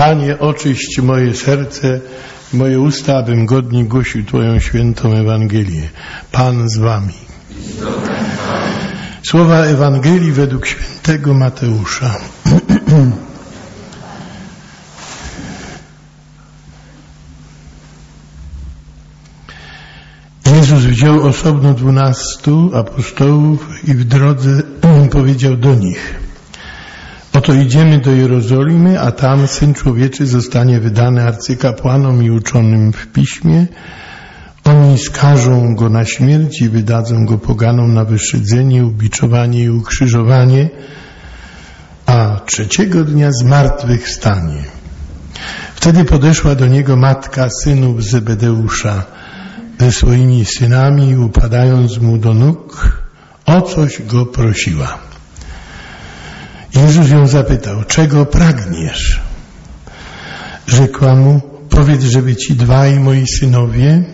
Panie, oczyść moje serce, moje usta, abym godnie głosił Twoją świętą Ewangelię. Pan z Wami. Słowa Ewangelii według świętego Mateusza. Jezus wziął osobno dwunastu apostołów i w drodze powiedział do nich Oto idziemy do Jerozolimy, a tam Syn Człowieczy zostanie wydany arcykapłanom i uczonym w piśmie. Oni skażą go na śmierć i wydadzą go poganom na wyszydzenie, ubiczowanie i ukrzyżowanie, a trzeciego dnia zmartwychwstanie. Wtedy podeszła do niego matka synów Zebedeusza ze swoimi synami upadając mu do nóg, o coś go prosiła. Jezus ją zapytał, czego pragniesz? Rzekła mu, powiedz, żeby ci dwaj moi synowie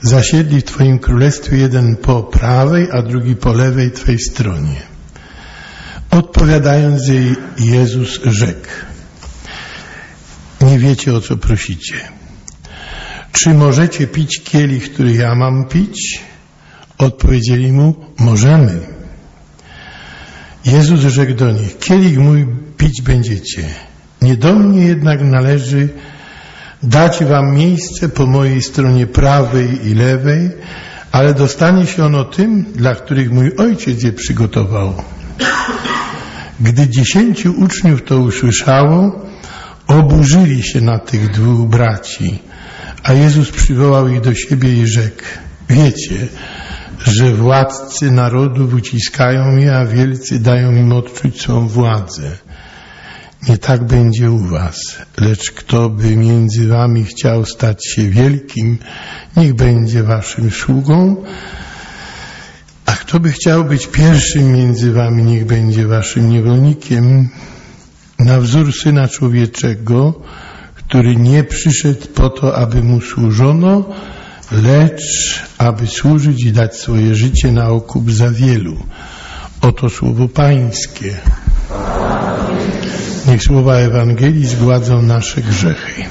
zasiedli w Twoim królestwie, jeden po prawej, a drugi po lewej Twojej stronie. Odpowiadając jej, Jezus rzekł, nie wiecie o co prosicie. Czy możecie pić kielich, który ja mam pić? Odpowiedzieli mu, możemy. Jezus rzekł do nich, kielich mój pić będziecie. Nie do mnie jednak należy dać wam miejsce po mojej stronie prawej i lewej, ale dostanie się ono tym, dla których mój ojciec je przygotował. Gdy dziesięciu uczniów to usłyszało, oburzyli się na tych dwóch braci. A Jezus przywołał ich do siebie i rzekł, wiecie, że władcy narodów uciskają je, a wielcy dają im odczuć swą władzę. Nie tak będzie u was, lecz kto by między wami chciał stać się wielkim, niech będzie waszym sługą, a kto by chciał być pierwszym między wami, niech będzie waszym niewolnikiem. Na wzór Syna Człowieczego, który nie przyszedł po to, aby mu służono, lecz aby służyć i dać swoje życie na okup za wielu. Oto słowo Pańskie. Niech słowa Ewangelii zgładzą nasze grzechy.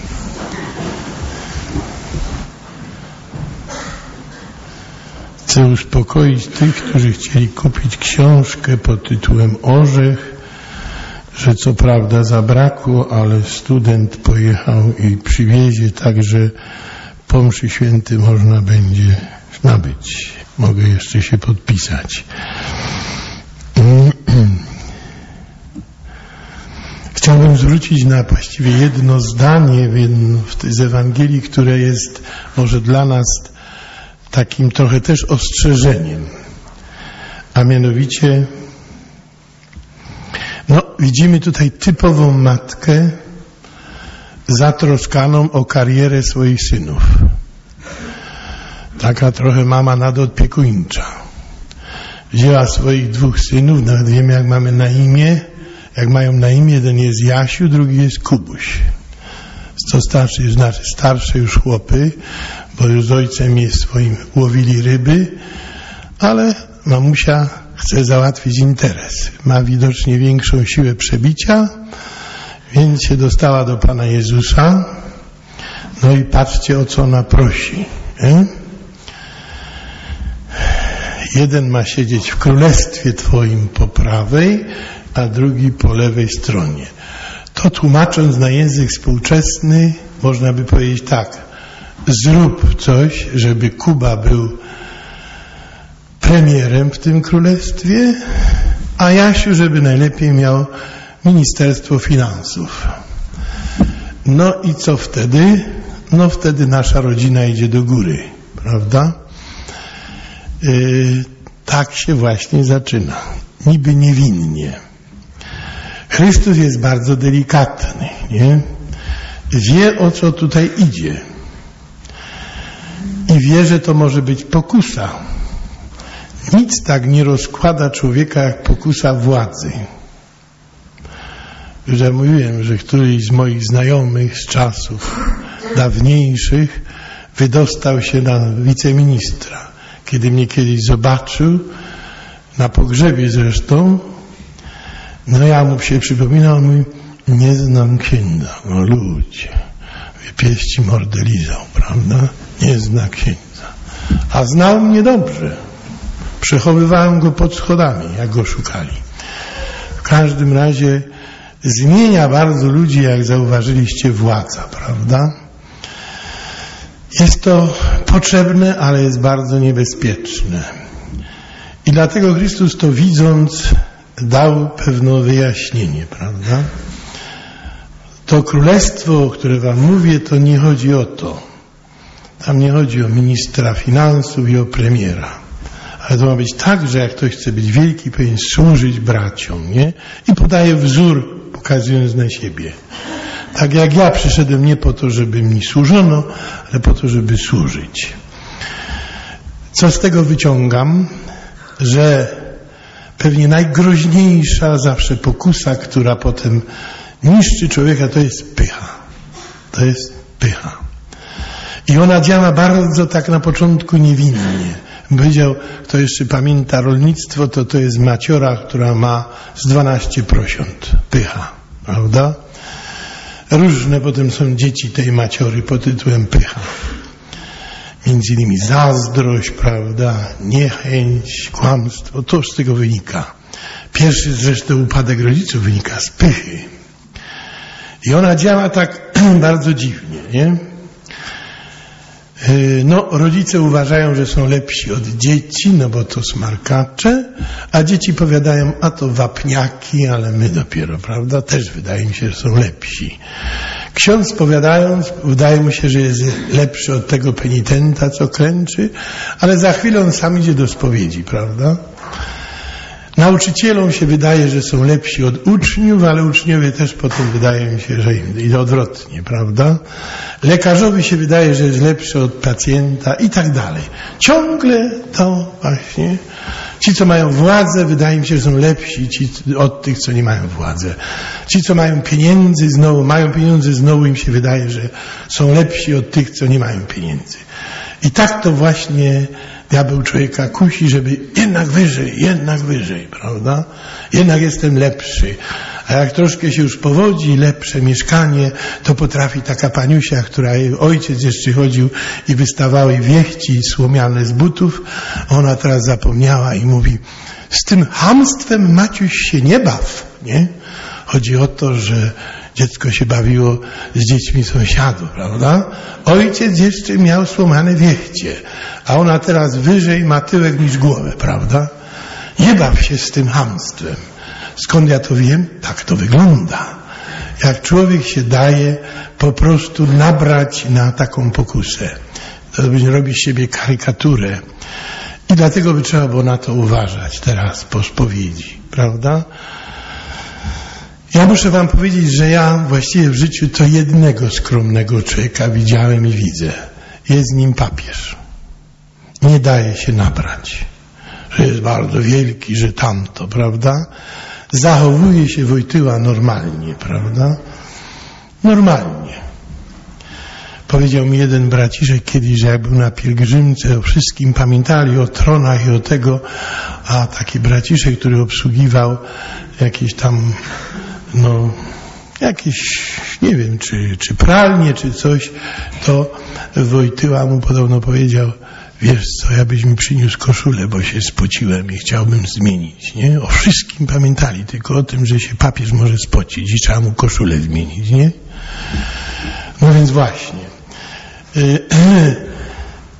Chcę uspokoić tych, którzy chcieli kupić książkę pod tytułem Orzech, że co prawda zabrakło, ale student pojechał i przywiezie, także po mszy święty można będzie nabyć. Mogę jeszcze się podpisać. Chciałbym zwrócić na właściwie jedno zdanie z Ewangelii, które jest może dla nas takim trochę też ostrzeżeniem. A mianowicie no, widzimy tutaj typową matkę zatroskaną o karierę swoich synów. Taka trochę mama nadopiekuńcza. Wzięła swoich dwóch synów, nawet wiem jak mamy na imię, jak mają na imię, jeden jest Jasiu, drugi jest Kubuś. Co starszy, znaczy starsze już chłopy, bo już z ojcem jest swoim łowili ryby, ale mamusia chce załatwić interes. Ma widocznie większą siłę przebicia, więc się dostała do Pana Jezusa. No i patrzcie, o co ona prosi. Nie? Jeden ma siedzieć w królestwie Twoim po prawej, a drugi po lewej stronie. To tłumacząc na język współczesny, można by powiedzieć tak. Zrób coś, żeby Kuba był premierem w tym królestwie, a Jasiu, żeby najlepiej miał Ministerstwo Finansów. No i co wtedy? No wtedy nasza rodzina idzie do góry, prawda? Yy, tak się właśnie zaczyna. Niby niewinnie. Chrystus jest bardzo delikatny, nie? Wie o co tutaj idzie. I wie, że to może być pokusa nic tak nie rozkłada człowieka jak pokusa władzy. Już ja mówiłem, że któryś z moich znajomych z czasów dawniejszych wydostał się na wiceministra. Kiedy mnie kiedyś zobaczył, na pogrzebie zresztą, no ja mu się przypominał, mówi, Nie znam księdza. No ludzie. Pieści mordę lizał, prawda? Nie zna księdza. A znał mnie dobrze. Przechowywałem go pod schodami, jak go szukali. W każdym razie zmienia bardzo ludzi, jak zauważyliście, władza, prawda? Jest to potrzebne, ale jest bardzo niebezpieczne. I dlatego Chrystus to widząc dał pewne wyjaśnienie, prawda? To królestwo, o które wam mówię, to nie chodzi o to. Tam nie chodzi o ministra finansów i o premiera. Ale to ma być tak, że jak ktoś chce być wielki, powinien służyć braciom, nie? I podaje wzór, pokazując na siebie. Tak jak ja przyszedłem nie po to, żeby mi służono, ale po to, żeby służyć. Co z tego wyciągam? Że pewnie najgroźniejsza zawsze pokusa, która potem niszczy człowieka, to jest pycha. To jest pycha. I ona działa bardzo tak na początku niewinnie. Powiedział, kto jeszcze pamięta rolnictwo, to to jest maciora, która ma z 12 prosiąt. Pycha, prawda? Różne potem są dzieci tej maciory pod tytułem pycha. Między innymi zazdrość, prawda, niechęć, kłamstwo, to z tego wynika. Pierwszy zresztą upadek rodziców wynika z pychy. I ona działa tak bardzo dziwnie, nie? No, rodzice uważają, że są lepsi od dzieci, no bo to smarkacze, a dzieci powiadają, a to wapniaki, ale my dopiero, prawda? Też wydaje mi się, że są lepsi. Ksiądz powiadając, wydaje mu się, że jest lepszy od tego penitenta, co klęczy, ale za chwilę on sam idzie do spowiedzi, prawda? Nauczycielom się wydaje, że są lepsi od uczniów, ale uczniowie też potem wydaje mi się, że i odwrotnie, prawda? Lekarzowi się wydaje, że jest lepszy od pacjenta i tak dalej. Ciągle to właśnie. Ci, co mają władzę, wydaje mi się, że są lepsi ci, od tych, co nie mają władzy. Ci, co mają pieniędzy, znowu mają pieniądze, znowu im się wydaje, że są lepsi od tych, co nie mają pieniędzy. I tak to właśnie diabeł człowieka kusi, żeby jednak wyżej, jednak wyżej, prawda? Jednak jestem lepszy. A jak troszkę się już powodzi, lepsze mieszkanie, to potrafi taka paniusia, która jej ojciec jeszcze chodził i wystawały wieści słomiane z butów, ona teraz zapomniała i mówi, z tym hamstwem Maciuś się nie baw, nie? Chodzi o to, że dziecko się bawiło z dziećmi sąsiadów, prawda? Ojciec jeszcze miał słomane wiechcie, a ona teraz wyżej ma tyłek niż głowę, prawda? Nie baw się z tym hamstwem. Skąd ja to wiem? Tak to wygląda. Jak człowiek się daje po prostu nabrać na taką pokusę, to robi z siebie karykaturę. I dlatego by trzeba było na to uważać teraz po spowiedzi, prawda? Ja muszę wam powiedzieć, że ja właściwie w życiu to jednego skromnego człowieka widziałem i widzę. Jest nim papież. Nie daje się nabrać, że jest bardzo wielki, że tamto, prawda? Zachowuje się Wojtyła normalnie, prawda? Normalnie. Powiedział mi jeden braciszek kiedyś, że jak był na pielgrzymce, o wszystkim pamiętali, o tronach i o tego, a taki braciszek, który obsługiwał jakieś tam no, jakieś, nie wiem, czy, czy pralnie, czy coś, to Wojtyła mu podobno powiedział, wiesz co, ja byś mi przyniósł koszulę, bo się spociłem i chciałbym zmienić, nie? O wszystkim pamiętali, tylko o tym, że się papież może spocić i trzeba mu koszulę zmienić, nie? No więc właśnie.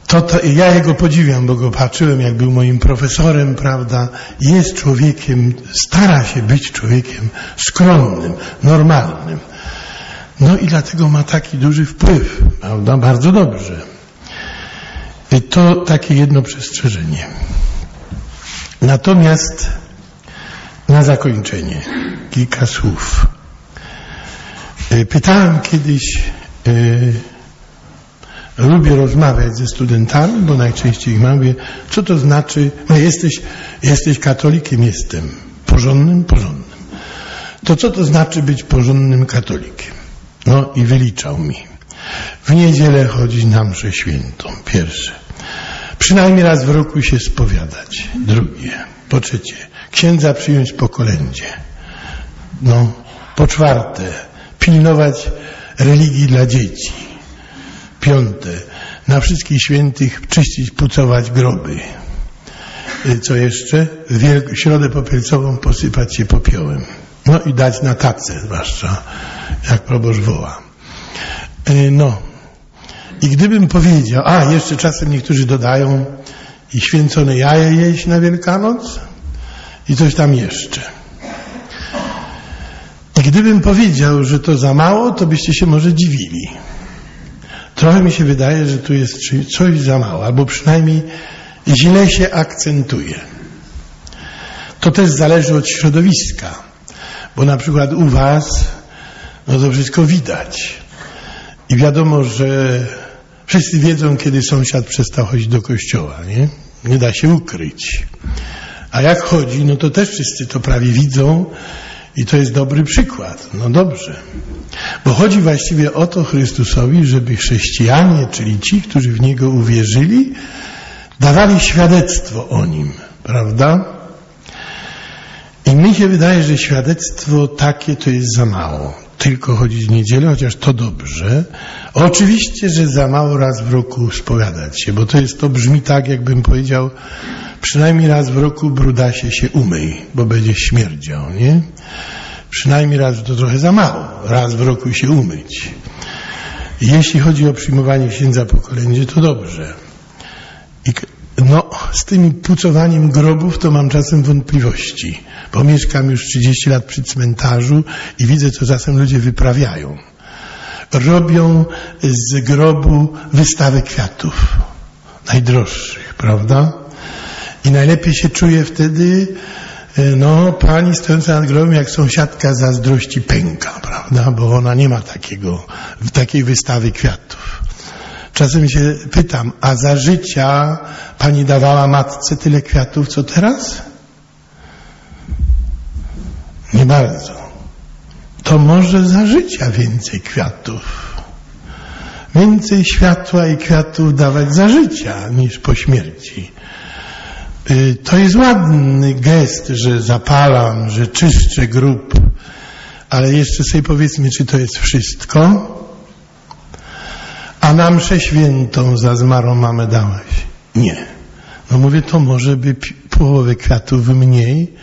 To, to, ja jego podziwiam, bo go patrzyłem, jak był moim profesorem, prawda? Jest człowiekiem, stara się być człowiekiem skromnym, normalnym. No i dlatego ma taki duży wpływ, prawda? Bardzo dobrze. I to takie jedno przestrzeżenie. Natomiast na zakończenie kilka słów. Pytałem kiedyś lubię rozmawiać ze studentami, bo najczęściej ich mówię, co to znaczy, no jesteś, jesteś katolikiem, jestem. Porządnym? Porządnym. To co to znaczy być porządnym katolikiem? No i wyliczał mi. W niedzielę chodzić na mszę świętą. Pierwsze. Przynajmniej raz w roku się spowiadać. Drugie. Po trzecie. Księdza przyjąć po kolędzie. No, Po czwarte, pilnować religii dla dzieci. Piąte, na wszystkich świętych czyścić, pucować groby. Y, co jeszcze? Wielk środę popielcową posypać się popiołem. No i dać na tacę, zwłaszcza jak proboszcz woła. Y, no. I gdybym powiedział, a jeszcze czasem niektórzy dodają i święcone jaje jeść na Wielkanoc i coś tam jeszcze. I gdybym powiedział, że to za mało, to byście się może dziwili. Trochę mi się wydaje, że tu jest coś za mało, albo przynajmniej źle się akcentuje. To też zależy od środowiska, bo na przykład u Was no to wszystko widać. I wiadomo, że wszyscy wiedzą, kiedy sąsiad przestał chodzić do kościoła, nie? Nie da się ukryć. A jak chodzi, no to też wszyscy to prawie widzą i to jest dobry przykład. No dobrze. Bo chodzi właściwie o to Chrystusowi, żeby chrześcijanie, czyli ci, którzy w Niego uwierzyli, dawali świadectwo o Nim, prawda? I mi się wydaje, że świadectwo takie to jest za mało. Tylko chodzić w niedzielę, chociaż to dobrze. Oczywiście, że za mało raz w roku spowiadać się, bo to jest, to brzmi tak, jakbym powiedział, przynajmniej raz w roku brudasie się umyj, bo będzie śmierdział, nie? Przynajmniej raz, to trochę za mało, raz w roku się umyć. Jeśli chodzi o przyjmowanie księdza po kolędzie, to dobrze. I no, z tym pucowaniem grobów to mam czasem wątpliwości, bo mieszkam już 30 lat przy cmentarzu i widzę, co czasem ludzie wyprawiają. Robią z grobu wystawę kwiatów, najdroższych, prawda? I najlepiej się czuje wtedy, e, no, pani stojąca nad grobem, jak sąsiadka zazdrości pęka, prawda? Bo ona nie ma takiego, takiej wystawy kwiatów. Czasem się pytam, a za życia pani dawała matce tyle kwiatów, co teraz? Nie bardzo. To może za życia więcej kwiatów. Więcej światła i kwiatów dawać za życia niż po śmierci. Y, to jest ładny gest, że zapalam, że czyszczę grób, ale jeszcze sobie powiedzmy, czy to jest wszystko? a na mszę świętą za zmarłą mamę dałeś. Nie. No mówię, to może by połowę kwiatów mniej.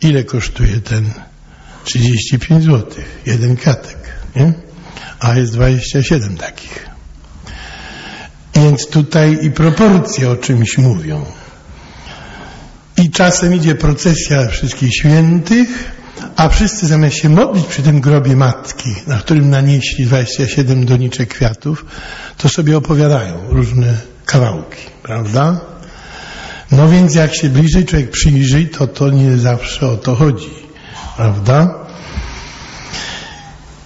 Ile kosztuje ten? 35 zł. Jeden kwiatek, nie? A jest 27 takich. Więc tutaj i proporcje o czymś mówią. I czasem idzie procesja wszystkich świętych, a wszyscy zamiast się modlić przy tym grobie matki, na którym nanieśli 27 doniczek kwiatów, to sobie opowiadają różne kawałki, prawda? No więc jak się bliżej człowiek przyjrzy, to to nie zawsze o to chodzi, prawda?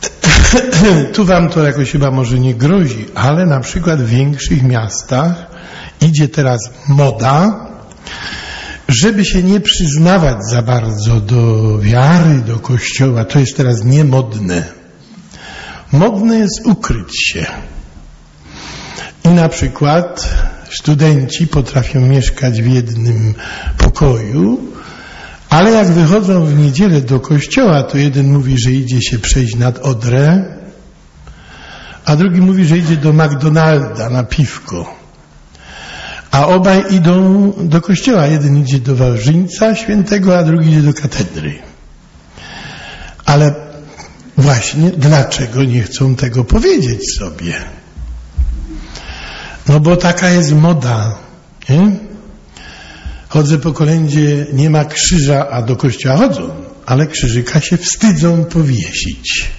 tu wam to jakoś chyba może nie grozi, ale na przykład w większych miastach idzie teraz moda, żeby się nie przyznawać za bardzo do wiary, do kościoła, to jest teraz niemodne. Modne jest ukryć się. I na przykład studenci potrafią mieszkać w jednym pokoju, ale jak wychodzą w niedzielę do kościoła, to jeden mówi, że idzie się przejść nad Odrę, a drugi mówi, że idzie do McDonalda na piwko. A obaj idą do kościoła. Jeden idzie do Wawrzyńca Świętego, a drugi idzie do katedry. Ale właśnie dlaczego nie chcą tego powiedzieć sobie? No bo taka jest moda. Nie? Chodzę po kolędzie, nie ma krzyża, a do kościoła chodzą, ale krzyżyka się wstydzą powiesić.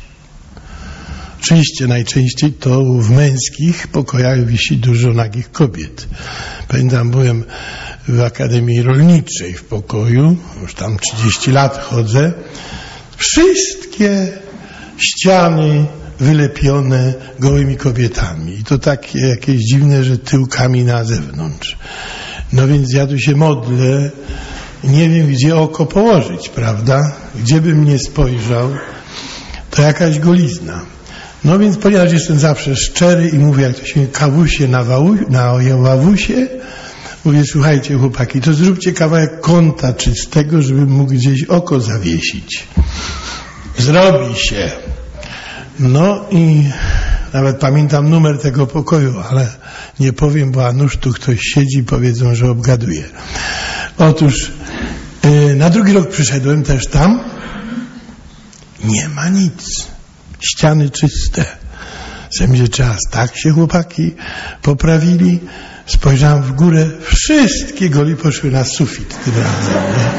Oczywiście najczęściej to w męskich pokojach wisi dużo nagich kobiet. Pamiętam, byłem w Akademii Rolniczej w pokoju, już tam 30 lat chodzę. Wszystkie ściany wylepione gołymi kobietami. I to takie jakieś dziwne, że tyłkami na zewnątrz. No więc ja tu się modlę, nie wiem gdzie oko położyć, prawda? Gdzie bym nie spojrzał, to jakaś golizna. No więc ponieważ jestem zawsze szczery i mówię, jak to się kawusie na, wału, na wawusie, mówię, słuchajcie chłopaki, to zróbcie kawałek kąta czystego, żebym mógł gdzieś oko zawiesić. zrobi się. No i nawet pamiętam numer tego pokoju, ale nie powiem, bo a nuż tu ktoś siedzi powiedzą, że obgaduje. Otóż yy, na drugi rok przyszedłem też tam. Nie ma nic. Ściany czyste. Zemdzie czas. Tak się chłopaki poprawili. Spojrzałem w górę. Wszystkie goli poszły na sufit tym razem. Nie?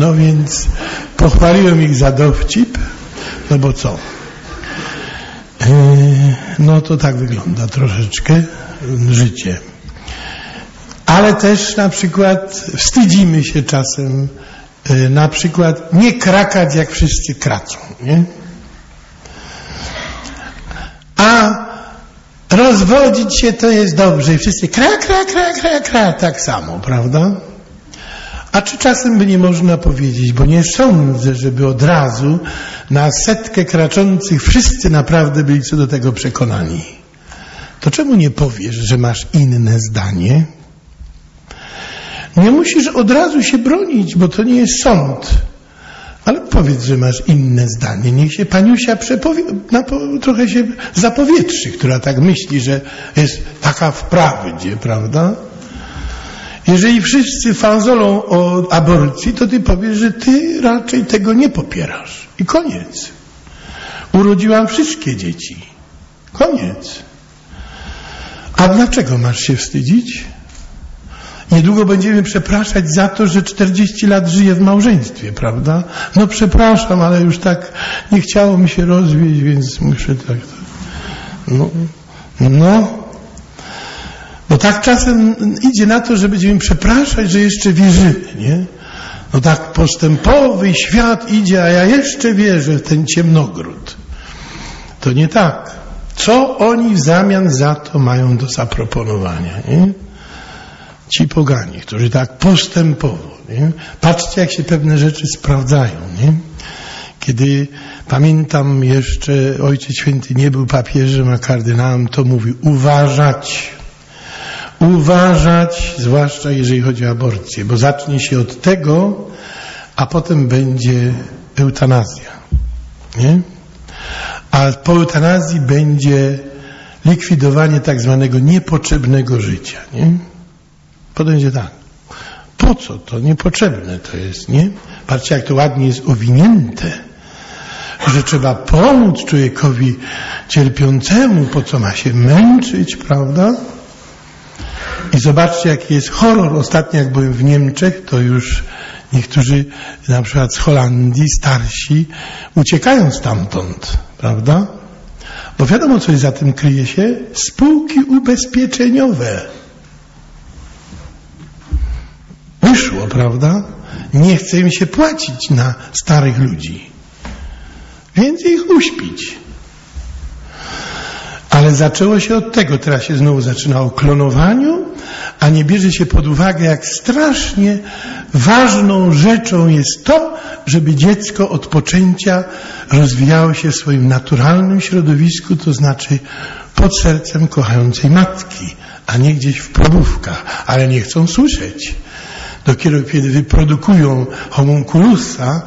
No więc pochwaliłem ich za dowcip. No bo co? No to tak wygląda troszeczkę życie. Ale też na przykład wstydzimy się czasem na przykład nie krakać jak wszyscy kracą. Nie? A rozwodzić się to jest dobrze i wszyscy kra, kra, kra, kra, kra, tak samo, prawda? A czy czasem by nie można powiedzieć, bo nie sądzę, żeby od razu na setkę kraczących wszyscy naprawdę byli co do tego przekonani. To czemu nie powiesz, że masz inne zdanie? Nie musisz od razu się bronić, bo to nie jest sąd. Ale powiedz, że masz inne zdanie. Niech się paniusia przepowie, trochę się zapowietrzy, która tak myśli, że jest taka wprawdzie, prawda? Jeżeli wszyscy fanzolą o aborcji, to ty powiesz, że ty raczej tego nie popierasz. I koniec. Urodziłam wszystkie dzieci. Koniec. A dlaczego masz się wstydzić? Niedługo będziemy przepraszać za to, że 40 lat żyję w małżeństwie, prawda? No przepraszam, ale już tak nie chciało mi się rozwieść, więc muszę tak. No, no. Bo tak czasem idzie na to, że będziemy przepraszać, że jeszcze wierzymy, nie? No tak postępowy świat idzie, a ja jeszcze wierzę w ten ciemnogród. To nie tak. Co oni w zamian za to mają do zaproponowania? Nie? Ci pogani, którzy tak postępowo. Nie? Patrzcie, jak się pewne rzeczy sprawdzają. Nie? Kiedy pamiętam jeszcze Ojciec Święty nie był papieżem, a kardynałem, to mówi uważać uważać, zwłaszcza jeżeli chodzi o aborcję, bo zacznie się od tego, a potem będzie eutanazja. Nie? A po eutanazji będzie likwidowanie tak zwanego niepotrzebnego życia. Nie? Potem będzie tak. Po co to? Niepotrzebne to jest, nie? Patrzcie, jak to ładnie jest owinięte, że trzeba pomóc człowiekowi cierpiącemu, po co ma się męczyć, prawda? I zobaczcie, jaki jest horror. Ostatnio, jak byłem w Niemczech, to już niektórzy, na przykład z Holandii, starsi, uciekają stamtąd, prawda? Bo wiadomo, co za tym kryje się? Spółki ubezpieczeniowe. Wyszło, prawda? Nie chce im się płacić na starych ludzi. Więc ich uśpić. Ale zaczęło się od tego, teraz się znowu zaczyna o klonowaniu, a nie bierze się pod uwagę, jak strasznie ważną rzeczą jest to, żeby dziecko od poczęcia rozwijało się w swoim naturalnym środowisku, to znaczy pod sercem kochającej matki, a nie gdzieś w probówkach, ale nie chcą słyszeć. Dopiero kiedy wyprodukują homunculusa,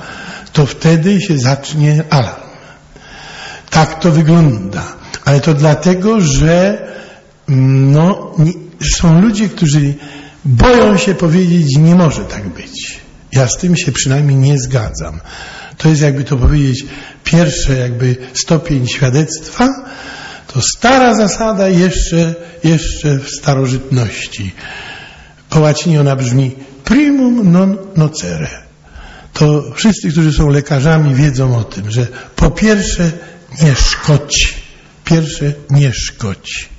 to wtedy się zacznie alarm. Tak to wygląda. Ale to dlatego, że mm, no, są ludzie, którzy boją się powiedzieć, nie może tak być. Ja z tym się przynajmniej nie zgadzam. To jest jakby to powiedzieć, pierwsze jakby stopień świadectwa, to stara zasada jeszcze, jeszcze w starożytności. Po łacinie ona brzmi primum non nocere. To wszyscy, którzy są lekarzami wiedzą o tym, że po pierwsze nie szkodź. Pierwsze nie szkodź.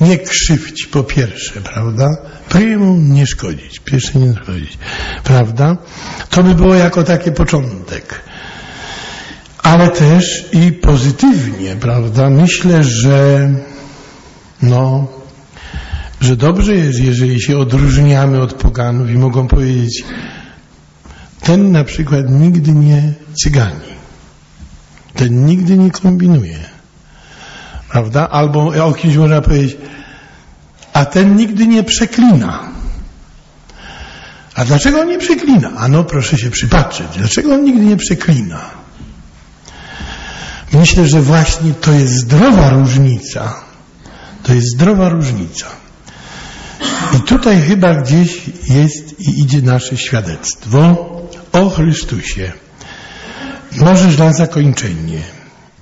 Nie krzywdź po pierwsze, prawda? Primum nie szkodzić. Pierwsze nie szkodzić. Prawda? To by było jako taki początek. Ale też i pozytywnie, prawda? Myślę, że no, że dobrze jest, jeżeli się odróżniamy od poganów i mogą powiedzieć, ten na przykład nigdy nie cygani, ten nigdy nie kombinuje, prawda? Albo o kimś można powiedzieć, a ten nigdy nie przeklina. A dlaczego on nie przeklina? A no proszę się przypatrzeć, dlaczego on nigdy nie przeklina? Myślę, że właśnie to jest zdrowa różnica. To jest zdrowa różnica. I tutaj chyba gdzieś jest i idzie nasze świadectwo o Chrystusie. Możesz na zakończenie,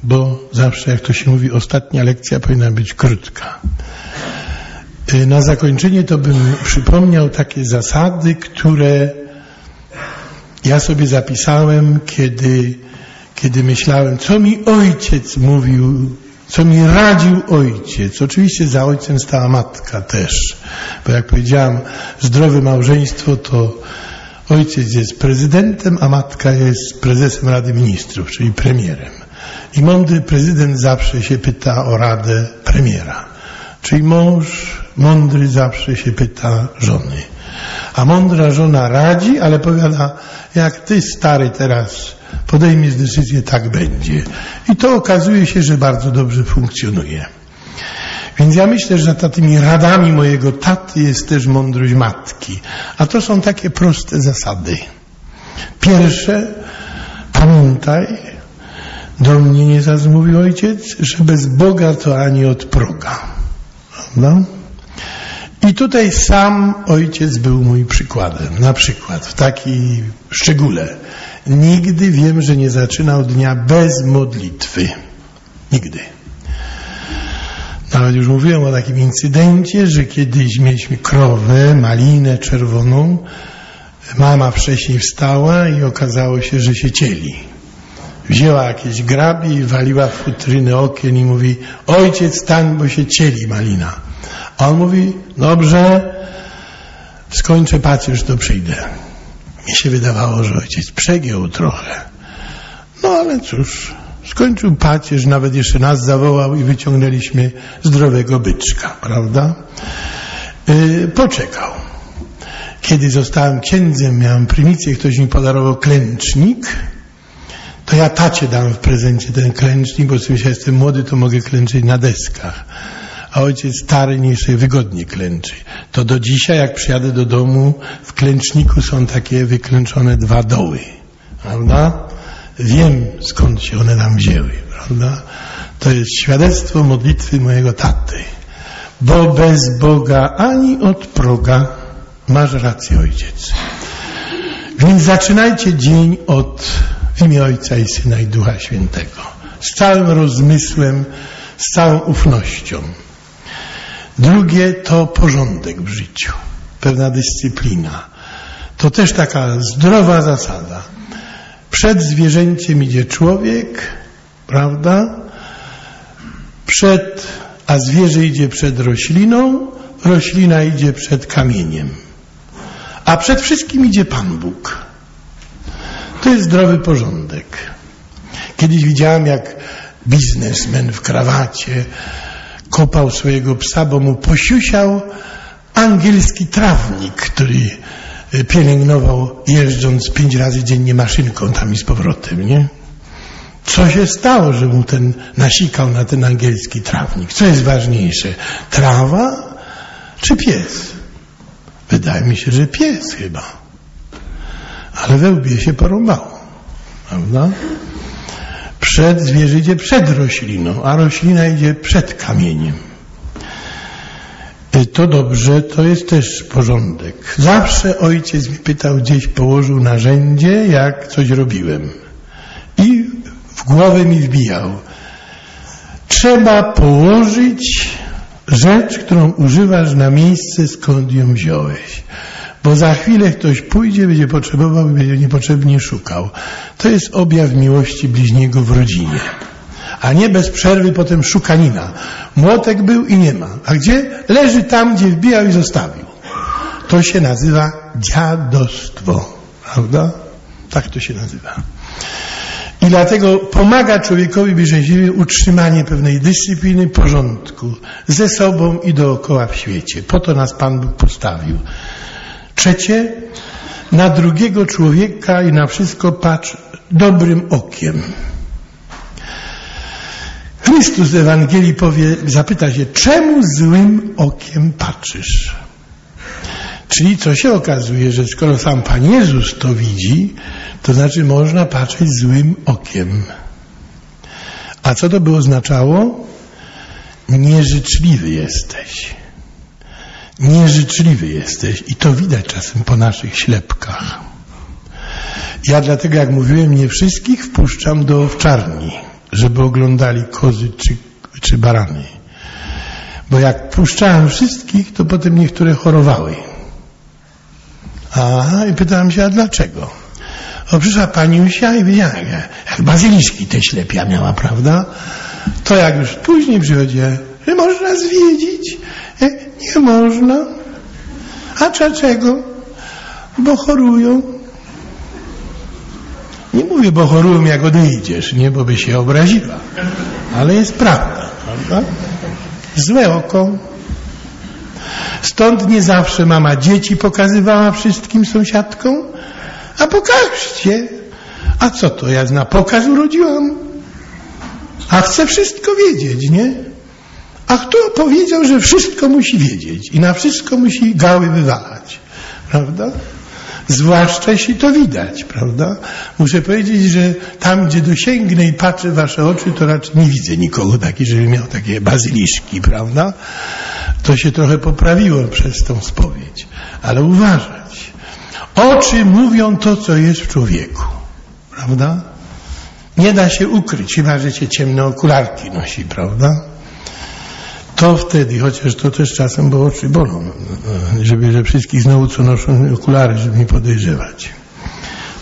bo zawsze, jak to się mówi, ostatnia lekcja powinna być krótka. Y, na zakończenie to bym przypomniał takie zasady, które ja sobie zapisałem, kiedy, kiedy myślałem, co mi ojciec mówił, co mi radził ojciec. Oczywiście za ojcem stała matka też, bo jak powiedziałam, zdrowe małżeństwo to ojciec jest prezydentem, a matka jest prezesem Rady Ministrów, czyli premierem. I mądry prezydent zawsze się pyta o radę premiera. Czyli mąż mądry zawsze się pyta żony. A mądra żona radzi, ale powiada, jak ty stary teraz podejmiesz decyzję, tak będzie. I to okazuje się, że bardzo dobrze funkcjonuje. Więc ja myślę, że za tymi radami mojego taty jest też mądrość matki. A to są takie proste zasady. Pierwsze, pamiętaj, do mnie nie zazmówił ojciec, że bez Boga to ani od proga. Prawda? I tutaj sam ojciec był mój przykładem. Na przykład w takiej szczególe. Nigdy wiem, że nie zaczynał dnia bez modlitwy. Nigdy. Nawet już mówiłem o takim incydencie, że kiedyś mieliśmy krowę, malinę czerwoną. Mama wcześniej wstała i okazało się, że się cieli. Wzięła jakieś grabi i waliła w futryny okien i mówi ojciec stań, bo się cieli malina. On mówi, dobrze, skończę pacierz, to przyjdę. Mi się wydawało, że ojciec przegiął trochę. No ale cóż, skończył pacierz, nawet jeszcze nas zawołał i wyciągnęliśmy zdrowego byczka, prawda? Yy, poczekał. Kiedy zostałem księdzem, miałem prymicję, ktoś mi podarował klęcznik, to ja tacie dałem w prezencie ten klęcznik, bo sobie jestem młody, to mogę klęczyć na deskach a ojciec stary niech sobie wygodnie klęczy. To do dzisiaj, jak przyjadę do domu, w klęczniku są takie wyklęczone dwa doły. Prawda? Wiem, skąd się one nam wzięły. Prawda? To jest świadectwo modlitwy mojego taty. Bo bez Boga ani od proga masz rację, ojciec. Więc zaczynajcie dzień od w imię Ojca i Syna i Ducha Świętego. Z całym rozmysłem, z całą ufnością. Drugie to porządek w życiu, pewna dyscyplina. To też taka zdrowa zasada. Przed zwierzęciem idzie człowiek, prawda? Przed, a zwierzę idzie przed rośliną, roślina idzie przed kamieniem. A przed wszystkim idzie Pan Bóg. To jest zdrowy porządek. Kiedyś widziałem, jak biznesmen w krawacie kopał swojego psa, bo mu posiusiał angielski trawnik, który e, pielęgnował jeżdżąc pięć razy dziennie maszynką tam i z powrotem, nie? Co się stało, że mu ten nasikał na ten angielski trawnik? Co jest ważniejsze? Trawa czy pies? Wydaje mi się, że pies chyba. Ale we łbie się porąbało. Prawda? Przed zwierzę idzie przed rośliną, a roślina idzie przed kamieniem. Y, to dobrze, to jest też porządek. Zawsze ojciec mi pytał, gdzieś położył narzędzie, jak coś robiłem. I w głowę mi wbijał. Trzeba położyć rzecz, którą używasz na miejsce, skąd ją wziąłeś bo za chwilę ktoś pójdzie, będzie potrzebował będzie niepotrzebnie szukał. To jest objaw miłości bliźniego w rodzinie. A nie bez przerwy potem szukanina. Młotek był i nie ma. A gdzie? Leży tam, gdzie wbijał i zostawił. To się nazywa dziadostwo. Prawda? Tak to się nazywa. I dlatego pomaga człowiekowi wyrzęźliwie utrzymanie pewnej dyscypliny, porządku ze sobą i dookoła w świecie. Po to nas Pan Bóg postawił. Trzecie, na drugiego człowieka i na wszystko patrz dobrym okiem. Chrystus z Ewangelii powie, zapyta się, czemu złym okiem patrzysz? Czyli co się okazuje, że skoro sam Pan Jezus to widzi, to znaczy można patrzeć złym okiem. A co to by oznaczało? Nieżyczliwy jesteś. Nieżyczliwy jesteś i to widać czasem po naszych ślepkach. Ja dlatego, jak mówiłem, nie wszystkich wpuszczam do owczarni, żeby oglądali kozy czy, czy barany. Bo jak puszczałem wszystkich, to potem niektóre chorowały. Aha, i pytałem się, a dlaczego? O, przyszła pani Usia i wiedziała, jak, bazyliszki te ślepia miała, prawda? To jak już później przychodzi, że można zwiedzić? Nie można. A dlaczego? Bo chorują. Nie mówię, bo chorują jak odejdziesz, nie, bo by się obraziła. Ale jest prawda, prawda? Złe oko. Stąd nie zawsze mama dzieci pokazywała wszystkim sąsiadkom, a pokażcie. A co to, ja na pokaz urodziłam? A chcę wszystko wiedzieć, nie? A kto powiedział, że wszystko musi wiedzieć i na wszystko musi gały wywalać, prawda? Zwłaszcza jeśli to widać, prawda? Muszę powiedzieć, że tam, gdzie dosięgnę i patrzę w wasze oczy, to raczej nie widzę nikogo taki, żeby miał takie bazyliszki, prawda? To się trochę poprawiło przez tą spowiedź. Ale uważać. Oczy mówią to, co jest w człowieku, prawda? Nie da się ukryć, chyba że się ciemne okularki nosi, prawda? To wtedy, chociaż to też czasem, bo oczy bolą, żeby, że wszystkich znowu co noszą okulary, żeby nie podejrzewać.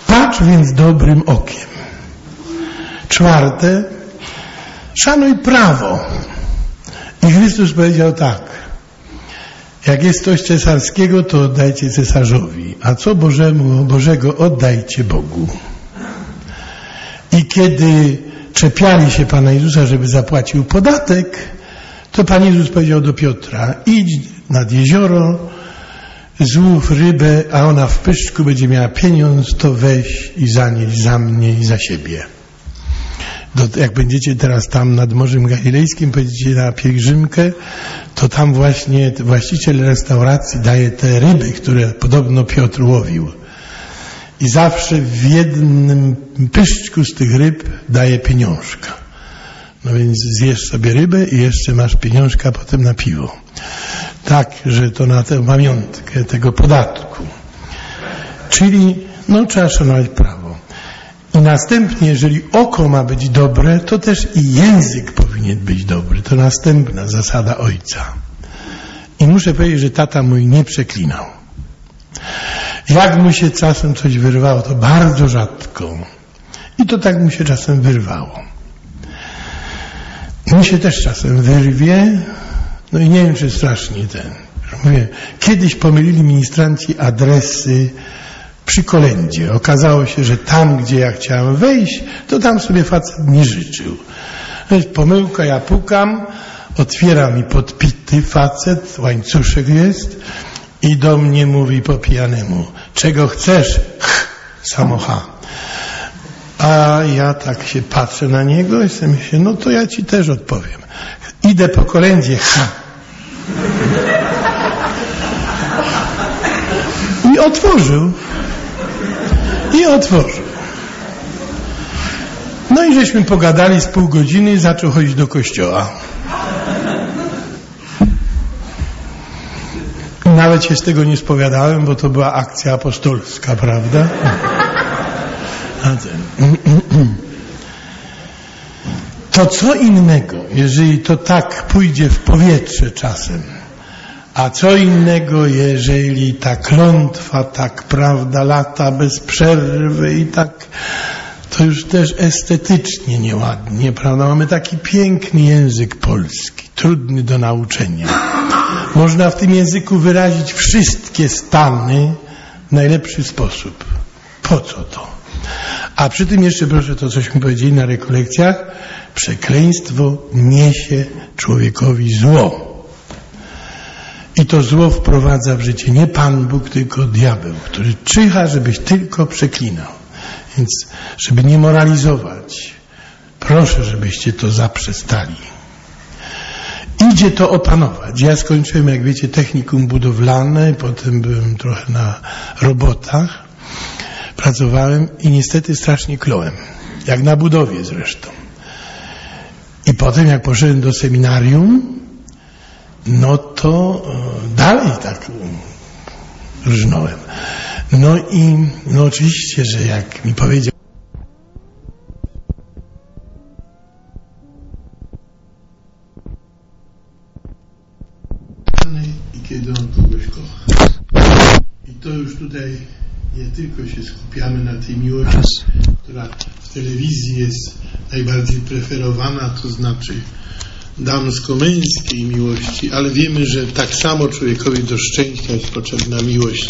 Patrz więc dobrym okiem. Czwarte, szanuj prawo. I Chrystus powiedział tak, jak jest coś cesarskiego, to oddajcie cesarzowi, a co Bożemu, Bożego oddajcie Bogu. I kiedy czepiali się Pana Jezusa, żeby zapłacił podatek, to Pan Jezus powiedział do Piotra, idź nad jezioro, złów rybę, a ona w pyszczku będzie miała pieniądz, to weź i zanieś za mnie i za siebie. Do, jak będziecie teraz tam nad Morzem Galilejskim, pojedziecie na pielgrzymkę, to tam właśnie właściciel restauracji daje te ryby, które podobno Piotr łowił. I zawsze w jednym pyszczku z tych ryb daje pieniążka. No więc zjesz sobie rybę i jeszcze masz pieniążka potem na piwo. Tak, że to na tę pamiątkę tego podatku. Czyli, no trzeba szanować prawo. I następnie, jeżeli oko ma być dobre, to też i język powinien być dobry. To następna zasada ojca. I muszę powiedzieć, że tata mój nie przeklinał. Jak mu się czasem coś wyrwało, to bardzo rzadko. I to tak mu się czasem wyrwało. Mi się też czasem wyrwie, no i nie wiem, czy strasznie ten. Mówię, kiedyś pomylili ministranci adresy przy kolędzie. Okazało się, że tam, gdzie ja chciałem wejść, to tam sobie facet nie życzył. Pomyłka, ja pukam, otwiera mi podpity facet, łańcuszek jest i do mnie mówi po pijanemu, czego chcesz? Ch, samocha. A ja tak się patrzę na niego i sobie myślę, no to ja ci też odpowiem. Idę po kolędzie, ha. I otworzył. I otworzył. No i żeśmy pogadali z pół godziny i zaczął chodzić do kościoła. Nawet się z tego nie spowiadałem, bo to była akcja apostolska, prawda? To co innego, jeżeli to tak pójdzie w powietrze czasem, a co innego, jeżeli ta klątwa, tak prawda, lata bez przerwy i tak, to już też estetycznie nieładnie, prawda? Mamy taki piękny język polski, trudny do nauczenia. Można w tym języku wyrazić wszystkie stany w najlepszy sposób. Po co to? A przy tym jeszcze proszę to, cośmy powiedzieli na rekolekcjach, przekleństwo niesie człowiekowi zło. I to zło wprowadza w życie nie Pan Bóg, tylko diabeł, który czyha, żebyś tylko przeklinał. Więc, żeby nie moralizować, proszę, żebyście to zaprzestali. Idzie to opanować. Ja skończyłem, jak wiecie, technikum budowlane, potem byłem trochę na robotach pracowałem i niestety strasznie klołem. Jak na budowie zresztą. I potem jak poszedłem do seminarium, no to e, dalej tak rżnąłem. No i no oczywiście, że jak mi powiedział, i kiedy on kogoś kocha. I to już tutaj nie tylko się skupiamy na tej miłości, która w telewizji jest najbardziej preferowana, to znaczy damsko-męskiej miłości, ale wiemy, że tak samo człowiekowi do szczęścia jest potrzebna miłość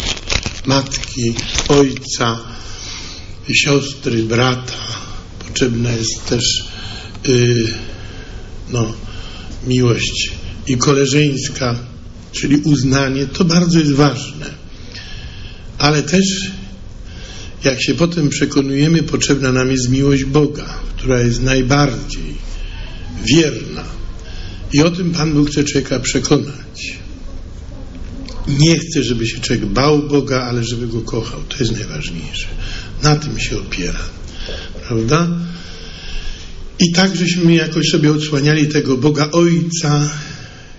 matki, ojca, siostry, brata. Potrzebna jest też yy, no, miłość i koleżeńska, czyli uznanie. To bardzo jest ważne. Ale też, jak się potem przekonujemy, potrzebna nam jest miłość Boga, która jest najbardziej wierna. I o tym Pan Bóg chce człowieka przekonać. Nie chce, żeby się człowiek bał Boga, ale żeby go kochał. To jest najważniejsze. Na tym się opiera. Prawda? I tak żeśmy jakoś sobie odsłaniali tego Boga Ojca,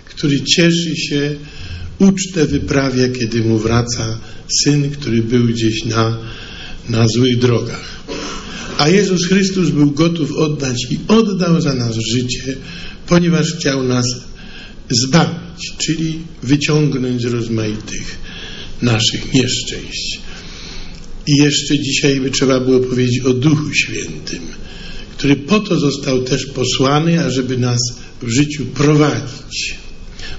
który cieszy się, ucztę wyprawia, kiedy mu wraca syn, który był gdzieś na, na złych drogach. A Jezus Chrystus był gotów oddać i oddał za nas życie, ponieważ chciał nas zbawić, czyli wyciągnąć z rozmaitych naszych nieszczęść. I jeszcze dzisiaj by trzeba było powiedzieć o Duchu Świętym, który po to został też posłany, ażeby nas w życiu prowadzić.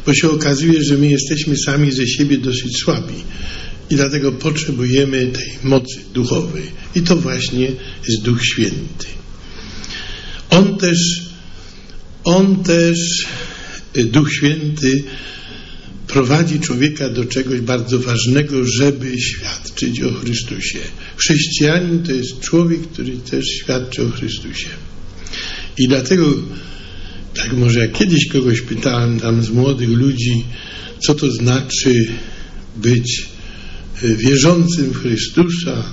Bo się okazuje, że my jesteśmy sami ze siebie dosyć słabi i dlatego potrzebujemy tej mocy duchowej. I to właśnie jest Duch Święty. On też, on też Duch Święty prowadzi człowieka do czegoś bardzo ważnego, żeby świadczyć o Chrystusie. Chrześcijanin to jest człowiek, który też świadczy o Chrystusie. I dlatego, tak może kiedyś kogoś pytałem tam z młodych ludzi, co to znaczy być wierzącym w Chrystusa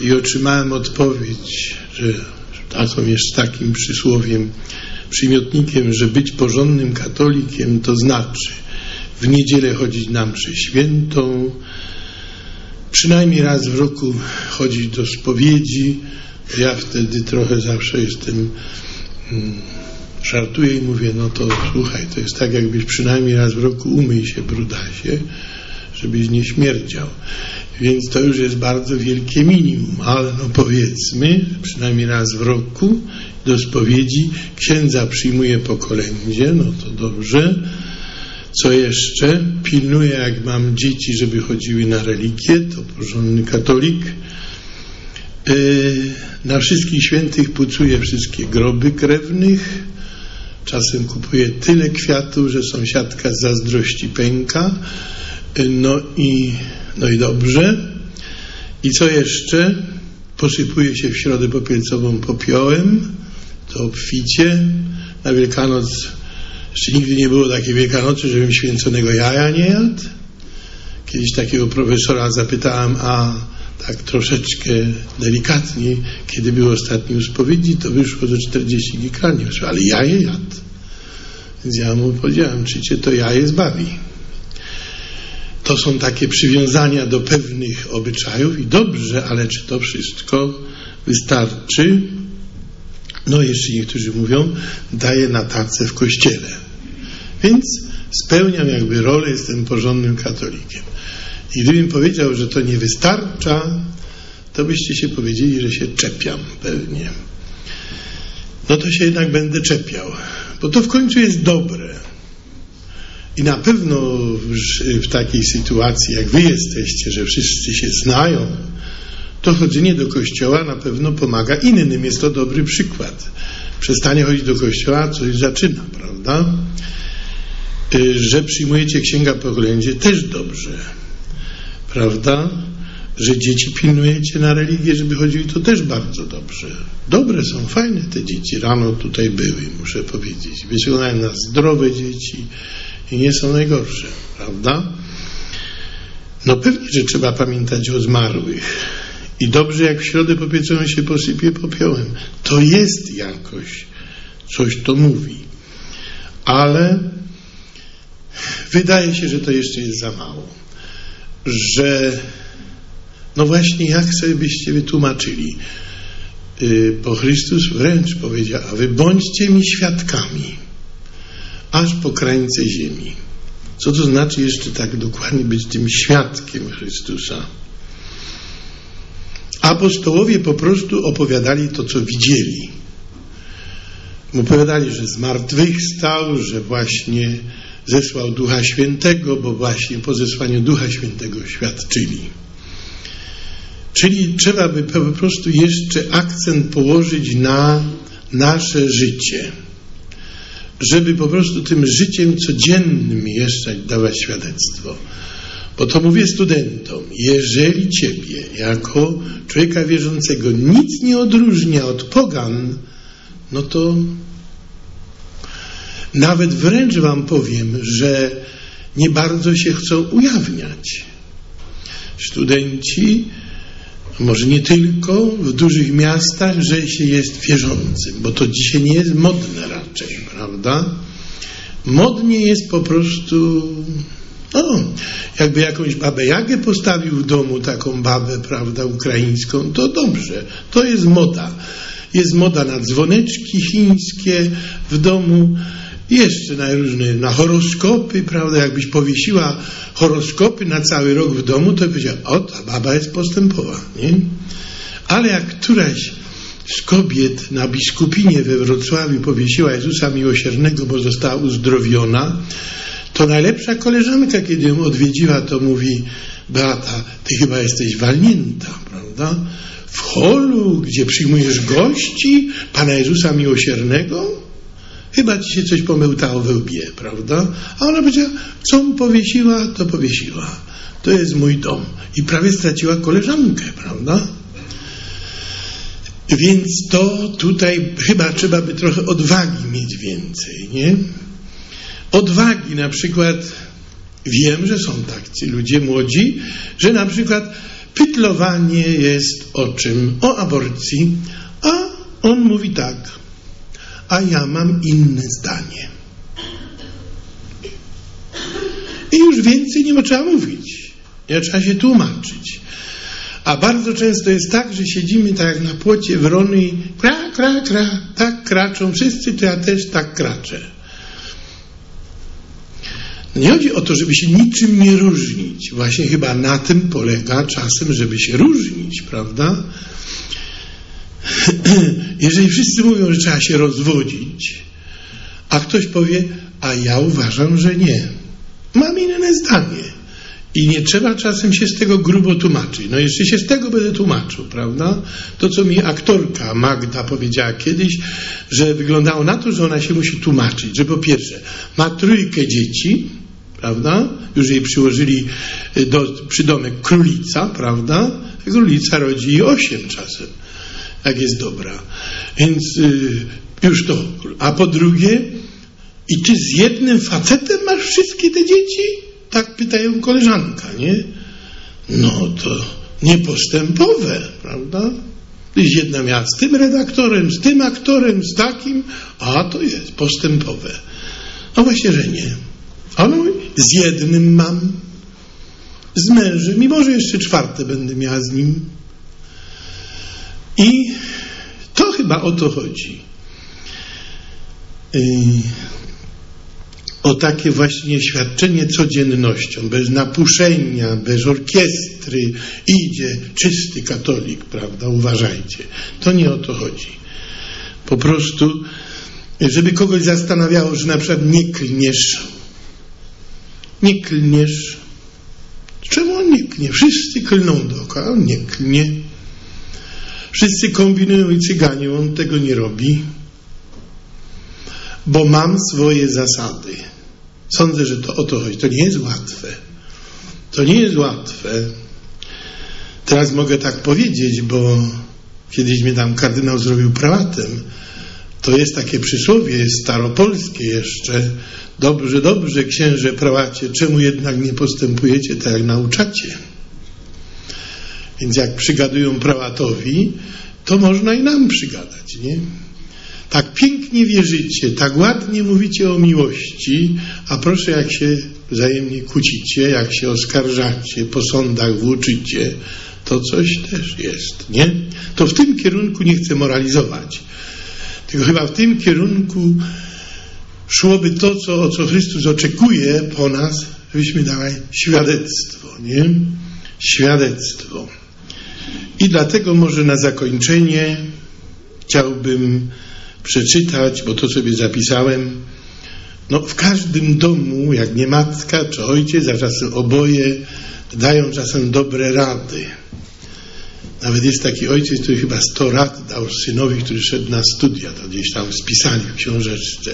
i otrzymałem odpowiedź, że taką jest takim przysłowiem, przymiotnikiem, że być porządnym katolikiem to znaczy w niedzielę chodzić na mszę świętą, przynajmniej raz w roku chodzić do spowiedzi. Ja wtedy trochę zawsze jestem, mm, żartuję i mówię, no to słuchaj, to jest tak jakbyś przynajmniej raz w roku umyj się, brudasie, żebyś nie śmierdział. Więc to już jest bardzo wielkie minimum, ale no powiedzmy, przynajmniej raz w roku do spowiedzi, księdza przyjmuje po kolędzie, no to dobrze. Co jeszcze? Pilnuję, jak mam dzieci, żeby chodziły na religię, to porządny katolik. Yy, na wszystkich świętych pucuje wszystkie groby krewnych. Czasem kupuje tyle kwiatów, że sąsiadka z zazdrości pęka. Yy, no i, no i dobrze. I co jeszcze? Posypuje się w środę popielcową popiołem to obficie. Na Wielkanoc jeszcze nigdy nie było takiej Wielkanocy, żebym święconego jaja nie jadł. Kiedyś takiego profesora zapytałem, a tak troszeczkę delikatnie, kiedy był ostatni spowiedzi, to wyszło, że 40 kilka ale jaje jadł. Więc ja mu powiedziałem, czy cię to jaje zbawi. To są takie przywiązania do pewnych obyczajów i dobrze, ale czy to wszystko wystarczy? No jeszcze niektórzy mówią, daję na tacę w kościele. Więc spełniam jakby rolę, jestem porządnym katolikiem. I gdybym powiedział, że to nie wystarcza, to byście się powiedzieli, że się czepiam pewnie. No to się jednak będę czepiał, bo to w końcu jest dobre. I na pewno w, takiej sytuacji, jak wy jesteście, że wszyscy się znają, to chodzenie do kościoła na pewno pomaga innym. Jest to dobry przykład. Przestanie chodzić do kościoła, coś zaczyna, prawda? Y, że przyjmujecie księga po kolędzie, też dobrze, prawda? Że dzieci pilnujecie na religię, żeby chodziły, to też bardzo dobrze. Dobre są, fajne te dzieci. Rano tutaj były, muszę powiedzieć. Wyglądają na zdrowe dzieci i nie są najgorsze, prawda? No pewnie, że trzeba pamiętać o zmarłych i dobrze jak w środę popieczoną się posypie popiołem. To jest jakoś coś to mówi. Ale wydaje się, że to jeszcze jest za mało. Że no właśnie, jak sobie byście wytłumaczyli? Y, bo Chrystus wręcz powiedział, a wy bądźcie mi świadkami, aż po krańce ziemi. Co to znaczy jeszcze tak dokładnie być tym świadkiem Chrystusa? Apostołowie po prostu opowiadali to, co widzieli. Opowiadali, że zmartwychwstał, że właśnie zesłał Ducha Świętego, bo właśnie po zesłaniu Ducha Świętego świadczyli. Czyli trzeba by po prostu jeszcze akcent położyć na nasze życie, żeby po prostu tym życiem codziennym jeszcze dawać świadectwo. Bo to mówię studentom, jeżeli Ciebie jako człowieka wierzącego nic nie odróżnia od pogan, no to nawet wręcz Wam powiem, że nie bardzo się chcą ujawniać. Studenci może nie tylko w dużych miastach, że się jest wierzącym, bo to dzisiaj nie jest modne raczej, prawda? Modnie jest po prostu, no, jakby jakąś babę Jagę postawił w domu, taką babę, prawda, ukraińską, to dobrze, to jest moda. Jest moda na dzwoneczki chińskie w domu, jeszcze na różne, na horoskopy, prawda, jakbyś powiesiła horoskopy na cały rok w domu, to powiedział, o, ta baba jest postępowa, nie? Ale jak któraś z kobiet na biskupinie we Wrocławiu powiesiła Jezusa Miłosiernego, bo została uzdrowiona, to najlepsza koleżanka, kiedy ją odwiedziła, to mówi, Beata, ty chyba jesteś walnięta, prawda? W holu, gdzie przyjmujesz gości Pana Jezusa Miłosiernego, Chyba ci się coś pomyłtało we łbie, prawda? A ona powiedziała, co powiesiła, to powiesiła. To jest mój dom. I prawie straciła koleżankę, prawda? Więc to tutaj chyba trzeba by trochę odwagi mieć więcej, nie? Odwagi na przykład, wiem, że są tacy ludzie młodzi, że na przykład pytlowanie jest o czym? O aborcji, a on mówi tak, a ja mam inne zdanie. I już więcej nie trzeba mówić. Nie trzeba się tłumaczyć. A bardzo często jest tak, że siedzimy tak jak na płocie wrony i kra, kra, kra, tak kraczą wszyscy, to ja też tak kraczę. Nie chodzi o to, żeby się niczym nie różnić. Właśnie chyba na tym polega czasem, żeby się różnić, prawda? jeżeli wszyscy mówią, że trzeba się rozwodzić, a ktoś powie, a ja uważam, że nie. Mam inne zdanie. I nie trzeba czasem się z tego grubo tłumaczyć. No jeszcze się z tego będę tłumaczył, prawda? To, co mi aktorka Magda powiedziała kiedyś, że wyglądało na to, że ona się musi tłumaczyć, że po pierwsze ma trójkę dzieci, prawda? Już jej przyłożyli do, przydomek królica, prawda? Królica rodzi osiem czasem jak jest dobra. Więc y, już to. A po drugie, i ty z jednym facetem masz wszystkie te dzieci? Tak pytają koleżanka, nie? No to niepostępowe, prawda? Tyś jedna miała z tym redaktorem, z tym aktorem, z takim, a to jest postępowe. No właśnie, że nie. A no, z jednym mam, z mężem i może jeszcze czwarte będę miała z nim. I to chyba o to chodzi. Yy, o takie właśnie świadczenie codziennością, bez napuszenia, bez orkiestry, idzie czysty katolik, prawda? Uważajcie. To nie o to chodzi. Po prostu, żeby kogoś zastanawiało, że na przykład nie klniesz, nie klniesz. Czemu on nie klnie? Wszyscy klną dookoła, on nie klnie. Wszyscy kombinują i cyganią, on tego nie robi, bo mam swoje zasady. Sądzę, że to o to chodzi. To nie jest łatwe. To nie jest łatwe. Teraz mogę tak powiedzieć, bo kiedyś mnie tam kardynał zrobił prałatem. To jest takie przysłowie staropolskie jeszcze. Dobrze, dobrze, księże prałacie, czemu jednak nie postępujecie tak, jak nauczacie? Więc jak przygadują prałatowi, to można i nam przygadać, nie? Tak pięknie wierzycie, tak ładnie mówicie o miłości, a proszę jak się wzajemnie kłócicie, jak się oskarżacie, po sądach włóczycie, to coś też jest, nie? To w tym kierunku nie chcę moralizować. Tylko chyba w tym kierunku szłoby to, co, o co Chrystus oczekuje po nas, żebyśmy dawali świadectwo, nie? Świadectwo. I dlatego może na zakończenie chciałbym przeczytać, bo to sobie zapisałem. No, w każdym domu, jak nie matka czy ojciec, a czasem oboje dają czasem dobre rady. Nawet jest taki ojciec, który chyba 100 rad dał synowi, który szedł na studia, to gdzieś tam spisali w książeczce.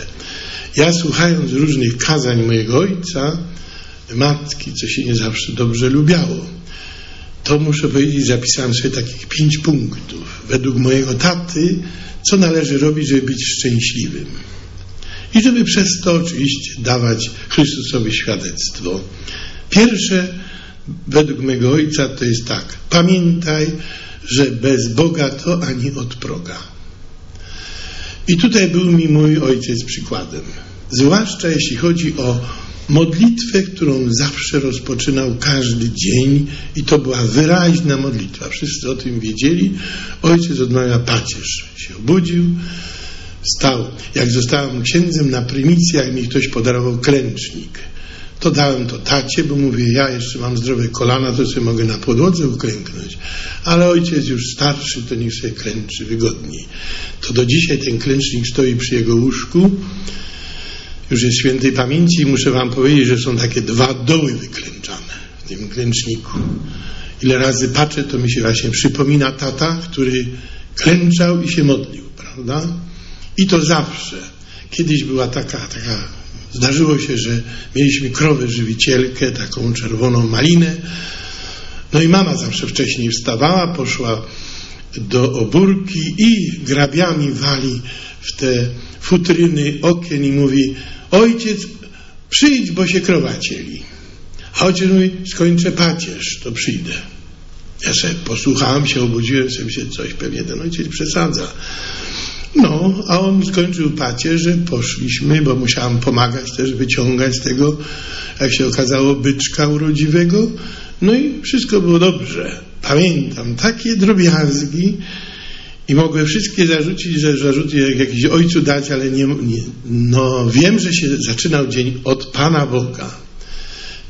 Ja słuchając różnych kazań mojego ojca, matki, co się nie zawsze dobrze lubiało, to muszę powiedzieć, zapisałem sobie takich pięć punktów. Według mojego taty, co należy robić, żeby być szczęśliwym. I żeby przez to oczywiście dawać Chrystusowi świadectwo. Pierwsze, według mego ojca, to jest tak. Pamiętaj, że bez Boga to ani od proga. I tutaj był mi mój ojciec przykładem. Zwłaszcza jeśli chodzi o modlitwę, którą zawsze rozpoczynał każdy dzień i to była wyraźna modlitwa. Wszyscy o tym wiedzieli. Ojciec odmawia pacierz. Się obudził, stał. Jak zostałem księdzem na prymicji, mi ktoś podarował klęcznik, to dałem to tacie, bo mówię, ja jeszcze mam zdrowe kolana, to sobie mogę na podłodze uklęknąć. Ale ojciec już starszy, to niech sobie klęczy wygodniej. To do dzisiaj ten klęcznik stoi przy jego łóżku już jest świętej pamięci i muszę wam powiedzieć, że są takie dwa doły wyklęczane w tym klęczniku. Ile razy patrzę, to mi się właśnie przypomina tata, który klęczał i się modlił, prawda? I to zawsze. Kiedyś była taka, taka zdarzyło się, że mieliśmy krowę żywicielkę, taką czerwoną malinę. No i mama zawsze wcześniej wstawała, poszła do obórki i grabiami wali w te futryny okien i mówi ojciec przyjdź, bo się krowa cieli. A ojciec mówi, skończę pacierz, to przyjdę. Ja sobie posłuchałem się, obudziłem sobie się coś, pewnie ten ojciec przesadza. No, a on skończył pacierz, że poszliśmy, bo musiałem pomagać też wyciągać tego, jak się okazało, byczka urodziwego. No i wszystko było dobrze. Pamiętam takie drobiazgi, i mogłem wszystkie zarzucić, że zarzuty jak jakiś ojcu dać, ale nie, nie. No wiem, że się zaczynał dzień od Pana Boga.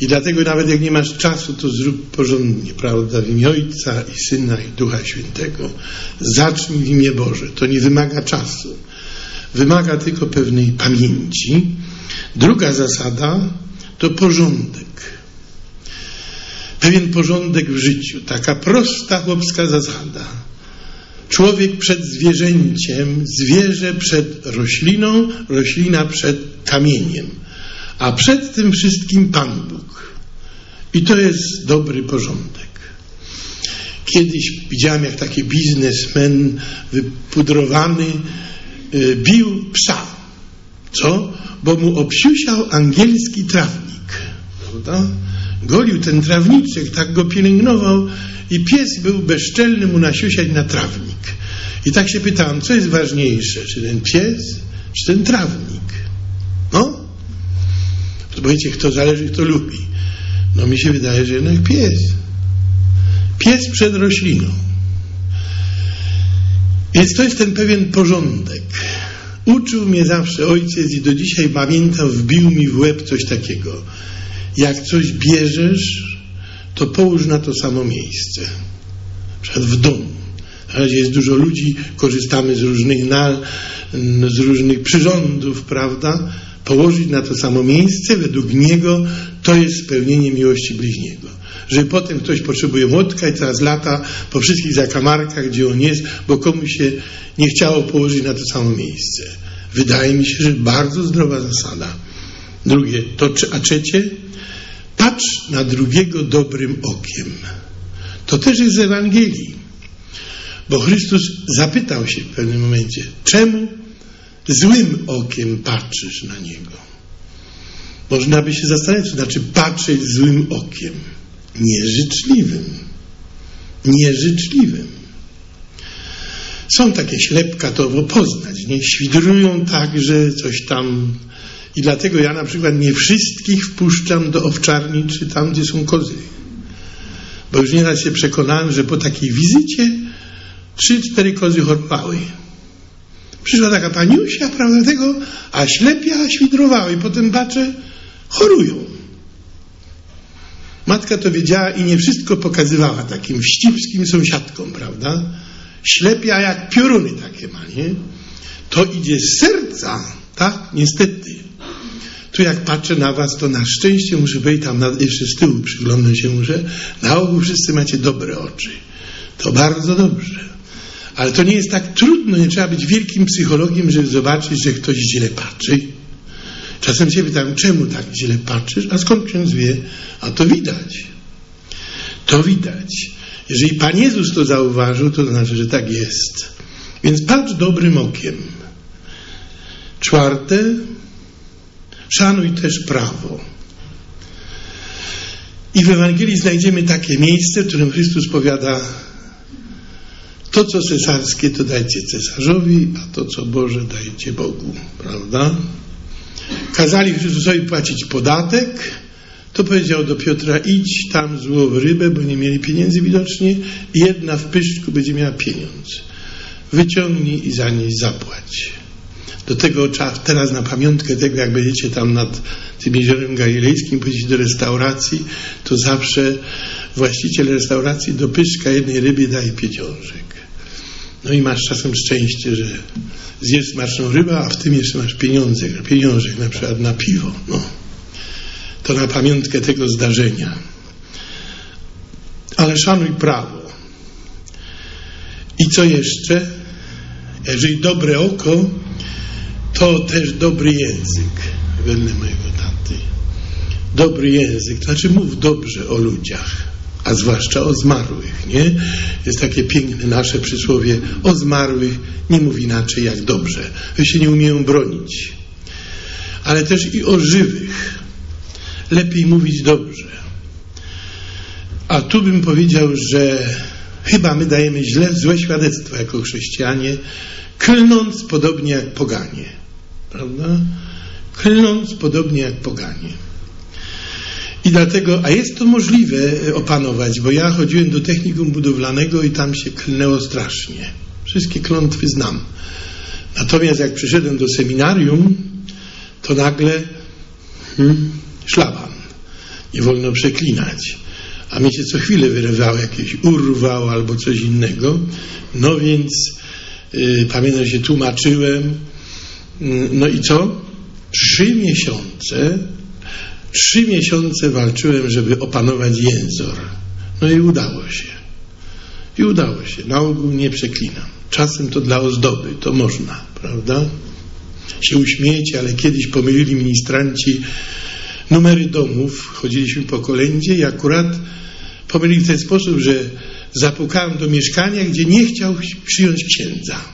I dlatego nawet jak nie masz czasu, to zrób porządnie, prawda? W imię Ojca i Syna i Ducha Świętego. Zacznij w imię Boże. To nie wymaga czasu. Wymaga tylko pewnej pamięci. Druga zasada to porządek. Pewien porządek w życiu. Taka prosta chłopska zasada Człowiek przed zwierzęciem, zwierzę przed rośliną, roślina przed kamieniem, a przed tym wszystkim Pan Bóg. I to jest dobry porządek. Kiedyś widziałem, jak taki biznesmen wypudrowany y, bił psa. Co? Bo mu obsiusiał angielski trawnik. Prawda? Golił ten trawniczek, tak go pielęgnował i pies był bezczelny mu nasiusiać na trawnik. I tak się pytałem, co jest ważniejsze, czy ten pies, czy ten trawnik? No? To powiecie, kto zależy, kto lubi. No mi się wydaje, że jednak pies. Pies przed rośliną. Więc to jest ten pewien porządek. Uczył mnie zawsze ojciec i do dzisiaj pamiętam, wbił mi w łeb coś takiego. Jak coś bierzesz, to połóż na to samo miejsce. Przed w domu. Na razie jest dużo ludzi, korzystamy z różnych, na, z różnych przyrządów, prawda? Położyć na to samo miejsce, według niego to jest spełnienie miłości bliźniego. Że potem ktoś potrzebuje młotka i teraz lata po wszystkich zakamarkach, gdzie on jest, bo komuś się nie chciało położyć na to samo miejsce. Wydaje mi się, że bardzo zdrowa zasada. Drugie, to, a trzecie, patrz na drugiego dobrym okiem. To też jest z Ewangelii. Bo Chrystus zapytał się w pewnym momencie, czemu złym okiem patrzysz na Niego? Można by się zastanowić, co znaczy patrzeć złym okiem. Nieżyczliwym. Nieżyczliwym. są takie ślepka, to poznać, nie? Świdrują tak, że coś tam... I dlatego ja na przykład nie wszystkich wpuszczam do owczarni, czy tam, gdzie są kozy. Bo już nieraz się przekonałem, że po takiej wizycie trzy, cztery kozy chorowały. Przyszła taka paniusia, prawda, tego, a ślepia świdrowała i potem bacze chorują. Matka to wiedziała i nie wszystko pokazywała takim wścibskim sąsiadkom, prawda? Ślepia jak pioruny takie ma, nie? To idzie z serca, tak? Niestety. Tu jak patrzę na was, to na szczęście muszę wejść tam na, jeszcze z tyłu przyglądać się muszę. Na ogół wszyscy macie dobre oczy. To bardzo dobrze. Ale to nie jest tak trudno, nie trzeba być wielkim psychologiem, żeby zobaczyć, że ktoś źle patrzy. Czasem się pytam, czemu tak źle patrzysz? A skąd ksiądz wie? A to widać. To widać. Jeżeli Pan Jezus to zauważył, to znaczy, że tak jest. Więc patrz dobrym okiem. Czwarte, szanuj też prawo. I w Ewangelii znajdziemy takie miejsce, w którym Chrystus powiada to, co cesarskie, to dajcie cesarzowi, a to, co Boże, dajcie Bogu. Prawda? Kazali Chrystusowi płacić podatek, to powiedział do Piotra, idź tam złow rybę, bo nie mieli pieniędzy widocznie, jedna w pyszczku będzie miała pieniądz. Wyciągnij i za niej zapłać. Do tego trzeba teraz na pamiątkę tego, jak będziecie tam nad tym jeziorem galilejskim, pójdziecie do restauracji, to zawsze właściciel restauracji do pyszka jednej ryby daje pieniążek. No i masz czasem szczęście, że zjesz smaczną rybę, a w tym jeszcze masz pieniądze, pieniążek na przykład na piwo. No. To na pamiątkę tego zdarzenia. Ale szanuj prawo. I co jeszcze? Jeżeli dobre oko, to też dobry język, wedle mojego taty. Dobry język, to znaczy mów dobrze o ludziach a zwłaszcza o zmarłych, nie? Jest takie piękne nasze przysłowie, o zmarłych nie mów inaczej jak dobrze, że się nie umieją bronić. Ale też i o żywych. Lepiej mówić dobrze. A tu bym powiedział, że chyba my dajemy źle, złe świadectwo jako chrześcijanie, klnąc podobnie jak poganie. Prawda? Klnąc podobnie jak poganie. I dlatego, a jest to możliwe e, opanować, bo ja chodziłem do technikum budowlanego i tam się klnęło strasznie. Wszystkie klątwy znam. Natomiast jak przyszedłem do seminarium, to nagle hmm, szlaban. Nie wolno przeklinać. A mi się co chwilę wyrywało jakieś urwał albo coś innego. No więc yy, pamiętam, się tłumaczyłem. Yy, no i co? Trzy miesiące Trzy miesiące walczyłem, żeby opanować jęzor. No i udało się. I udało się. Na ogół nie przeklinam. Czasem to dla ozdoby, to można, prawda? Się uśmiejecie, ale kiedyś pomylili ministranci numery domów. Chodziliśmy po kolędzie i akurat pomylili w ten sposób, że zapukałem do mieszkania, gdzie nie chciał przyjąć księdza.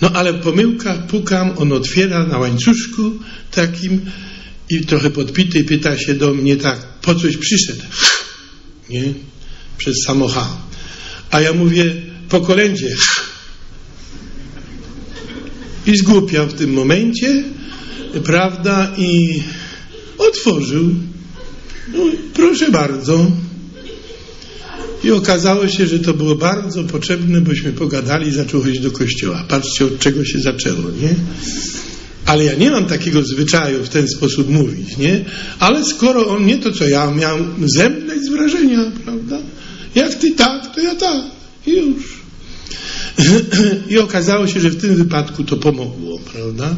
No ale pomyłka, pukam, on otwiera na łańcuszku takim, i trochę podpity pyta się do mnie tak, po coś przyszedł? Nie? Przez samocha. A ja mówię, po kolędzie. I zgłupiał w tym momencie, prawda, i otworzył. No, proszę bardzo. I okazało się, że to było bardzo potrzebne, bośmy pogadali i zaczął chodzić do kościoła. Patrzcie, od czego się zaczęło, nie? Ale ja nie mam takiego zwyczaju w ten sposób mówić, nie? Ale skoro on nie to, co ja miałem zemdleć z wrażenia, prawda? Jak ty tak, to ja tak. I już. I okazało się, że w tym wypadku to pomogło, prawda?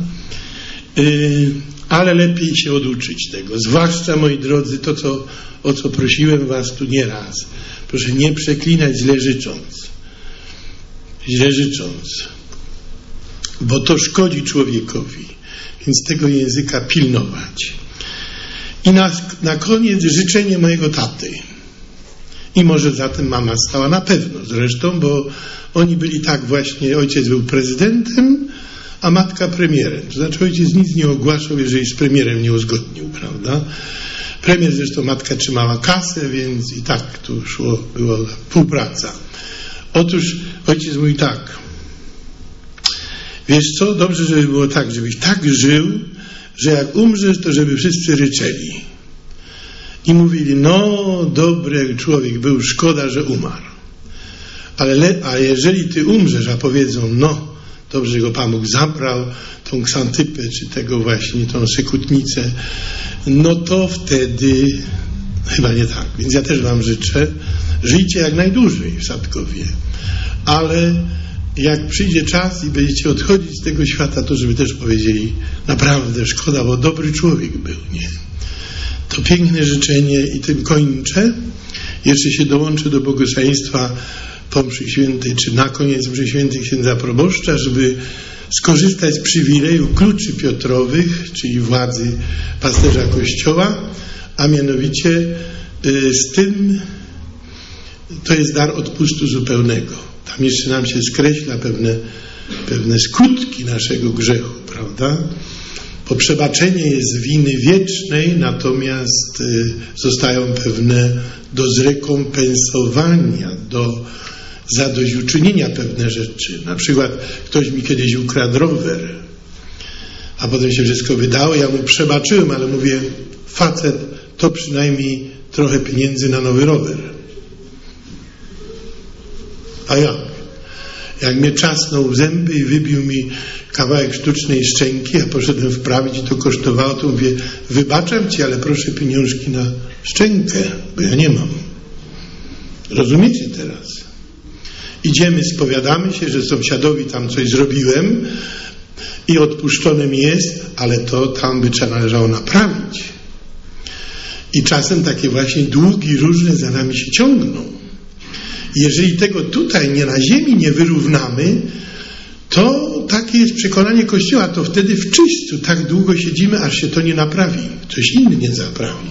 Yy, ale lepiej się oduczyć tego. Zwłaszcza, moi drodzy, to, co, o co prosiłem was tu nieraz. Proszę nie przeklinać źle życząc. Źle życząc. Bo to szkodzi człowiekowi więc tego języka pilnować. I na, na koniec życzenie mojego taty. I może za tym mama stała na pewno zresztą, bo oni byli tak właśnie, ojciec był prezydentem, a matka premierem. To znaczy ojciec nic nie ogłaszał, jeżeli z premierem nie uzgodnił, prawda? Premier zresztą matka trzymała kasę, więc i tak tu szło, była współpraca. Otóż ojciec mówi tak, wiesz co, dobrze, żeby było tak, żebyś tak żył, że jak umrzesz, to żeby wszyscy ryczeli. I mówili, no dobry człowiek był, szkoda, że umarł. Ale le, a jeżeli ty umrzesz, a powiedzą, no dobrze, że go Pan Bóg zabrał, tą ksantypę, czy tego właśnie, tą sekutnicę, no to wtedy chyba nie tak. Więc ja też Wam życzę, żyjcie jak najdłużej w Sadkowie. Ale jak przyjdzie czas i będziecie odchodzić z tego świata, to żeby też powiedzieli, naprawdę szkoda, bo dobry człowiek był, nie? To piękne życzenie i tym kończę. Jeszcze się dołączę do błogosławieństwa po mszy świętej, czy na koniec mszy świętej księdza proboszcza, żeby skorzystać z przywileju kluczy Piotrowych, czyli władzy pasterza Kościoła, a mianowicie y, z tym to jest dar odpustu zupełnego. Tam jeszcze nam się skreśla pewne, pewne skutki naszego grzechu, prawda? Bo przebaczenie jest winy wiecznej, natomiast y, zostają pewne do zrekompensowania, do zadośćuczynienia pewne rzeczy. Na przykład ktoś mi kiedyś ukradł rower, a potem się wszystko wydało, ja mu przebaczyłem, ale mówię, facet, to przynajmniej trochę pieniędzy na nowy rower. A jak? Jak mnie czasnął zęby i wybił mi kawałek sztucznej szczęki, a poszedłem wprawić i to kosztowało, to mówię, wybaczam ci, ale proszę pieniążki na szczękę, bo ja nie mam. Rozumiecie teraz? Idziemy, spowiadamy się, że sąsiadowi tam coś zrobiłem i odpuszczone mi jest, ale to tam by trzeba należało naprawić. I czasem takie właśnie długi różne za nami się ciągną. Jeżeli tego tutaj nie na ziemi nie wyrównamy, to takie jest przekonanie Kościoła, to wtedy w czyściu tak długo siedzimy, aż się to nie naprawi. Coś inny nie zaprawi.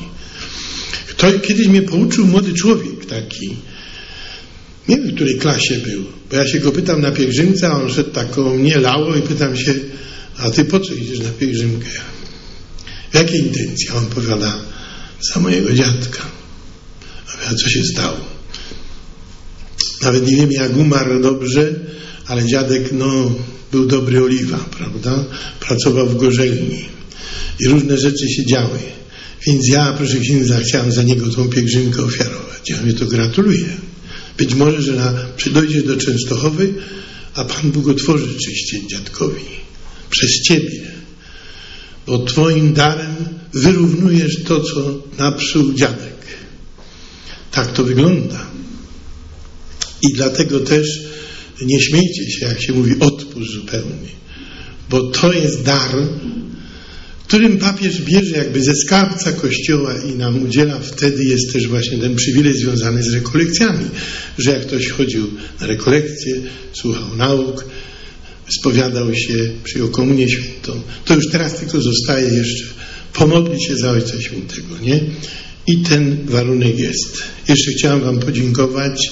Kiedyś mnie pouczył młody człowiek taki. Nie wiem, w której klasie był, bo ja się go pytam na pielgrzymce, a on szedł taką, mnie lało i pytam się, a ty po co idziesz na pielgrzymkę? W jakiej intencji? A on powiada, za mojego dziadka. A co się stało? Nawet nie wiem, jak umarł dobrze, ale dziadek, no, był dobry oliwa, prawda? Pracował w gorzelni i różne rzeczy się działy. Więc ja, proszę księdza, chciałem za niego tą pielgrzymkę ofiarować. Ja mówię, to gratuluję. Być może, że na, dojdzie do Częstochowy, a Pan Bóg otworzy rzeczywiście dziadkowi. Przez Ciebie. Bo Twoim darem wyrównujesz to, co napsuł dziadek. Tak to wygląda. I dlatego też nie śmiejcie się, jak się mówi, odpust zupełnie. Bo to jest dar, którym papież bierze jakby ze skarbca Kościoła i nam udziela, wtedy jest też właśnie ten przywilej związany z rekolekcjami, że jak ktoś chodził na rekolekcje, słuchał nauk, spowiadał się, przyjął komunię świętą, to już teraz tylko zostaje jeszcze pomodlić się za Ojca Świętego, nie? I ten warunek jest. Jeszcze chciałem Wam podziękować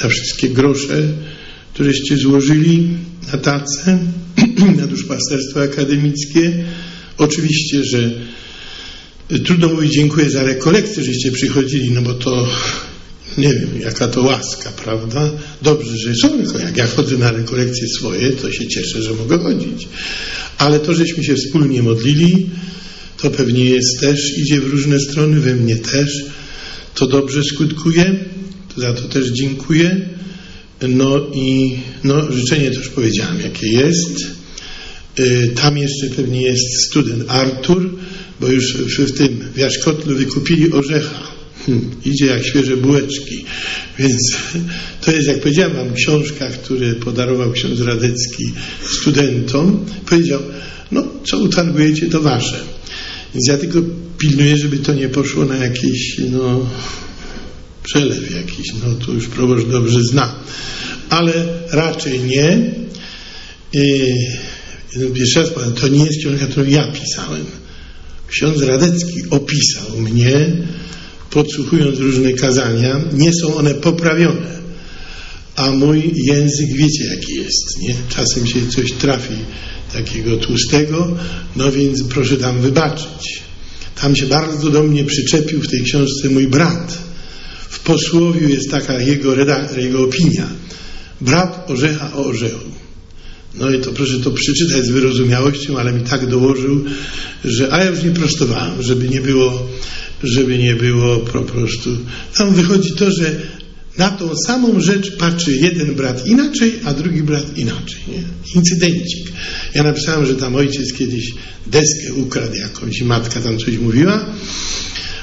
za wszystkie grosze, któreście złożyli na tacę, na duszpasterstwo akademickie. Oczywiście, że trudno mówić dziękuję za rekolekcję, żeście przychodzili, no bo to nie wiem, jaka to łaska, prawda? Dobrze, że są, jak ja chodzę na rekolekcje swoje, to się cieszę, że mogę chodzić. Ale to, żeśmy się wspólnie modlili, to pewnie jest też, idzie w różne strony, we mnie też, to dobrze skutkuje, to za to też dziękuję. No i no, życzenie też powiedziałem, jakie jest. Y, tam jeszcze pewnie jest student Artur, bo już w tym w Jaszkotlu wykupili orzecha. Hmm, idzie jak świeże bułeczki. Więc to jest, jak powiedziałem wam, książka, które podarował ksiądz Radecki studentom. Powiedział, no co utargujecie, to wasze. Więc ja tylko pilnuję, żeby to nie poszło na jakiś, no, przelew jakiś, no to już proboszcz dobrze zna. Ale raczej nie. Jeszcze raz powiem, to nie jest książka, którą ja pisałem. Ksiądz Radecki opisał mnie, podsłuchując różne kazania. Nie są one poprawione. A mój język wiecie jaki jest, nie? Czasem się coś trafi takiego tłustego, no więc proszę tam wybaczyć. Tam się bardzo do mnie przyczepił w tej książce mój brat. W posłowiu jest taka jego, jego opinia. Brat orzecha o orzechu. No i to proszę to przeczytać z wyrozumiałością, ale mi tak dołożył, że, a ja już nie prostowałem, żeby nie było, żeby nie było po prostu. Tam wychodzi to, że na tą samą rzecz patrzy jeden brat inaczej, a drugi brat inaczej. Nie? Incydencik. Ja napisałem, że tam ojciec kiedyś deskę ukradł jakąś i matka tam coś mówiła,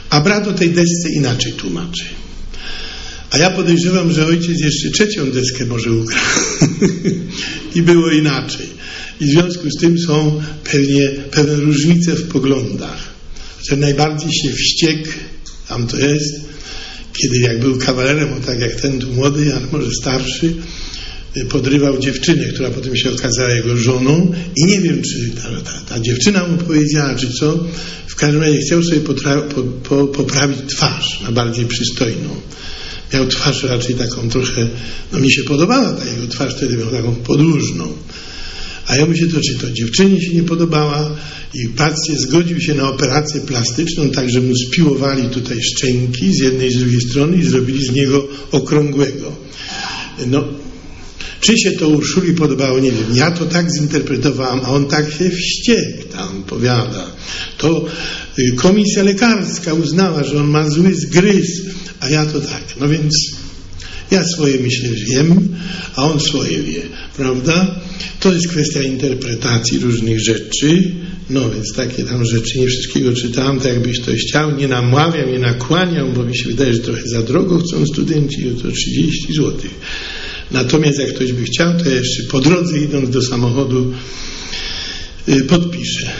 a brat o tej desce inaczej tłumaczy. A ja podejrzewam, że ojciec jeszcze trzecią deskę może ukradł. I było inaczej. I w związku z tym są pewnie, pewne różnice w poglądach. Że najbardziej się wściekł, tam to jest, kiedy jak był kawalerem, o tak jak ten tu młody, ale może starszy, podrywał dziewczynę, która potem się okazała jego żoną i nie wiem, czy ta, ta, ta dziewczyna mu powiedziała, czy co. W każdym razie chciał sobie po, poprawić twarz na bardziej przystojną miał twarz raczej taką trochę, no mi się podobała ta jego twarz, wtedy miał taką podłużną. A ja się to, czy to dziewczynie się nie podobała i patrzcie, zgodził się na operację plastyczną, tak że mu spiłowali tutaj szczęki z jednej i z drugiej strony i zrobili z niego okrągłego. No, czy się to Urszuli podobało, nie wiem. Ja to tak zinterpretowałam, a on tak się wściekł tam, powiada. To y, komisja lekarska uznała, że on ma zły zgryz, a ja to tak. No więc ja swoje myślę, wiem, a on swoje wie, prawda? To jest kwestia interpretacji różnych rzeczy. No więc takie tam rzeczy, nie wszystkiego czytałem, tak jakbyś to chciał, nie namławiam, nie nakłaniam, bo mi się wydaje, że trochę za drogo chcą studenci, to 30 złotych. Natomiast jak ktoś by chciał, to jeszcze po drodze idąc do samochodu y, podpiszę.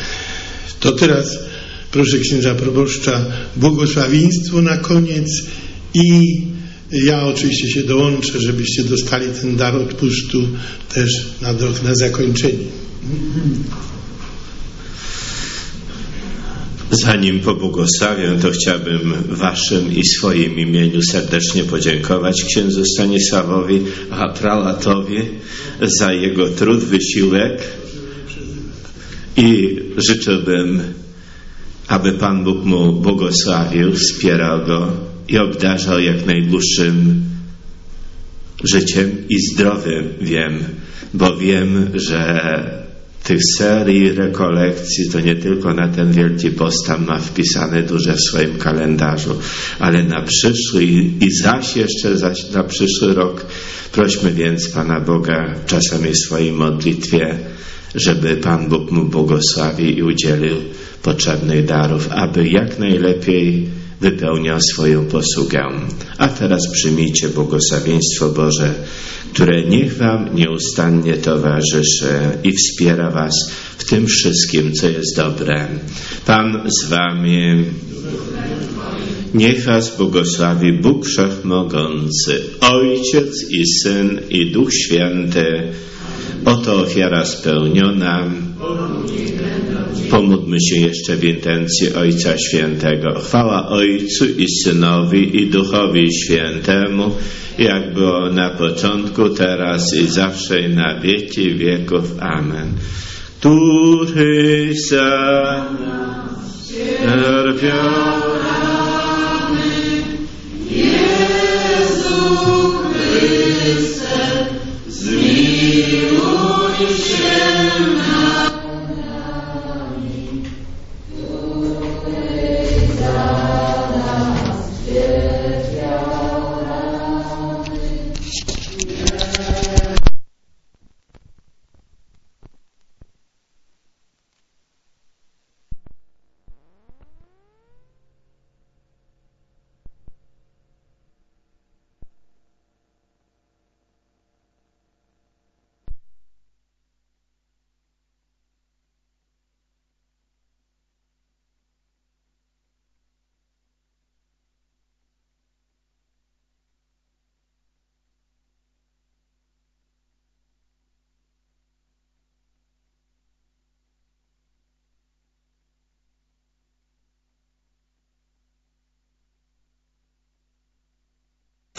To teraz proszę księdza proboszcza błogosławieństwo na koniec i ja oczywiście się dołączę, żebyście dostali ten dar odpustu też na, na zakończenie. Zanim pobłogosławię, to chciałbym Waszym i swoim imieniu serdecznie podziękować księdzu Stanisławowi, a prałatowi za jego trud, wysiłek i życzyłbym, aby Pan Bóg mu błogosławił, wspierał go i obdarzał jak najdłuższym życiem i zdrowym wiem, bo wiem, że tych serii rekolekcji to nie tylko na ten Wielki Post tam ma wpisane duże w swoim kalendarzu, ale na przyszły i, i zaś jeszcze zaś na przyszły rok. Prośmy więc Pana Boga czasami w swojej modlitwie, żeby Pan Bóg mu błogosławił i udzielił potrzebnych darów, aby jak najlepiej wypełniał swoją posługę. A teraz przyjmijcie błogosławieństwo Boże, które niech Wam nieustannie towarzyszy i wspiera Was w tym wszystkim, co jest dobre. Pan z Wami. Niech Was błogosławi Bóg Wszechmogący, Ojciec i Syn i Duch Święty. Oto ofiara spełniona. Pomódlmy się jeszcze w intencji Ojca Świętego. Chwała Ojcu i Synowi i Duchowi Świętemu, jak było na początku, teraz i zawsze i na wieki wieków. Amen. Który za nas zmiłuj się nad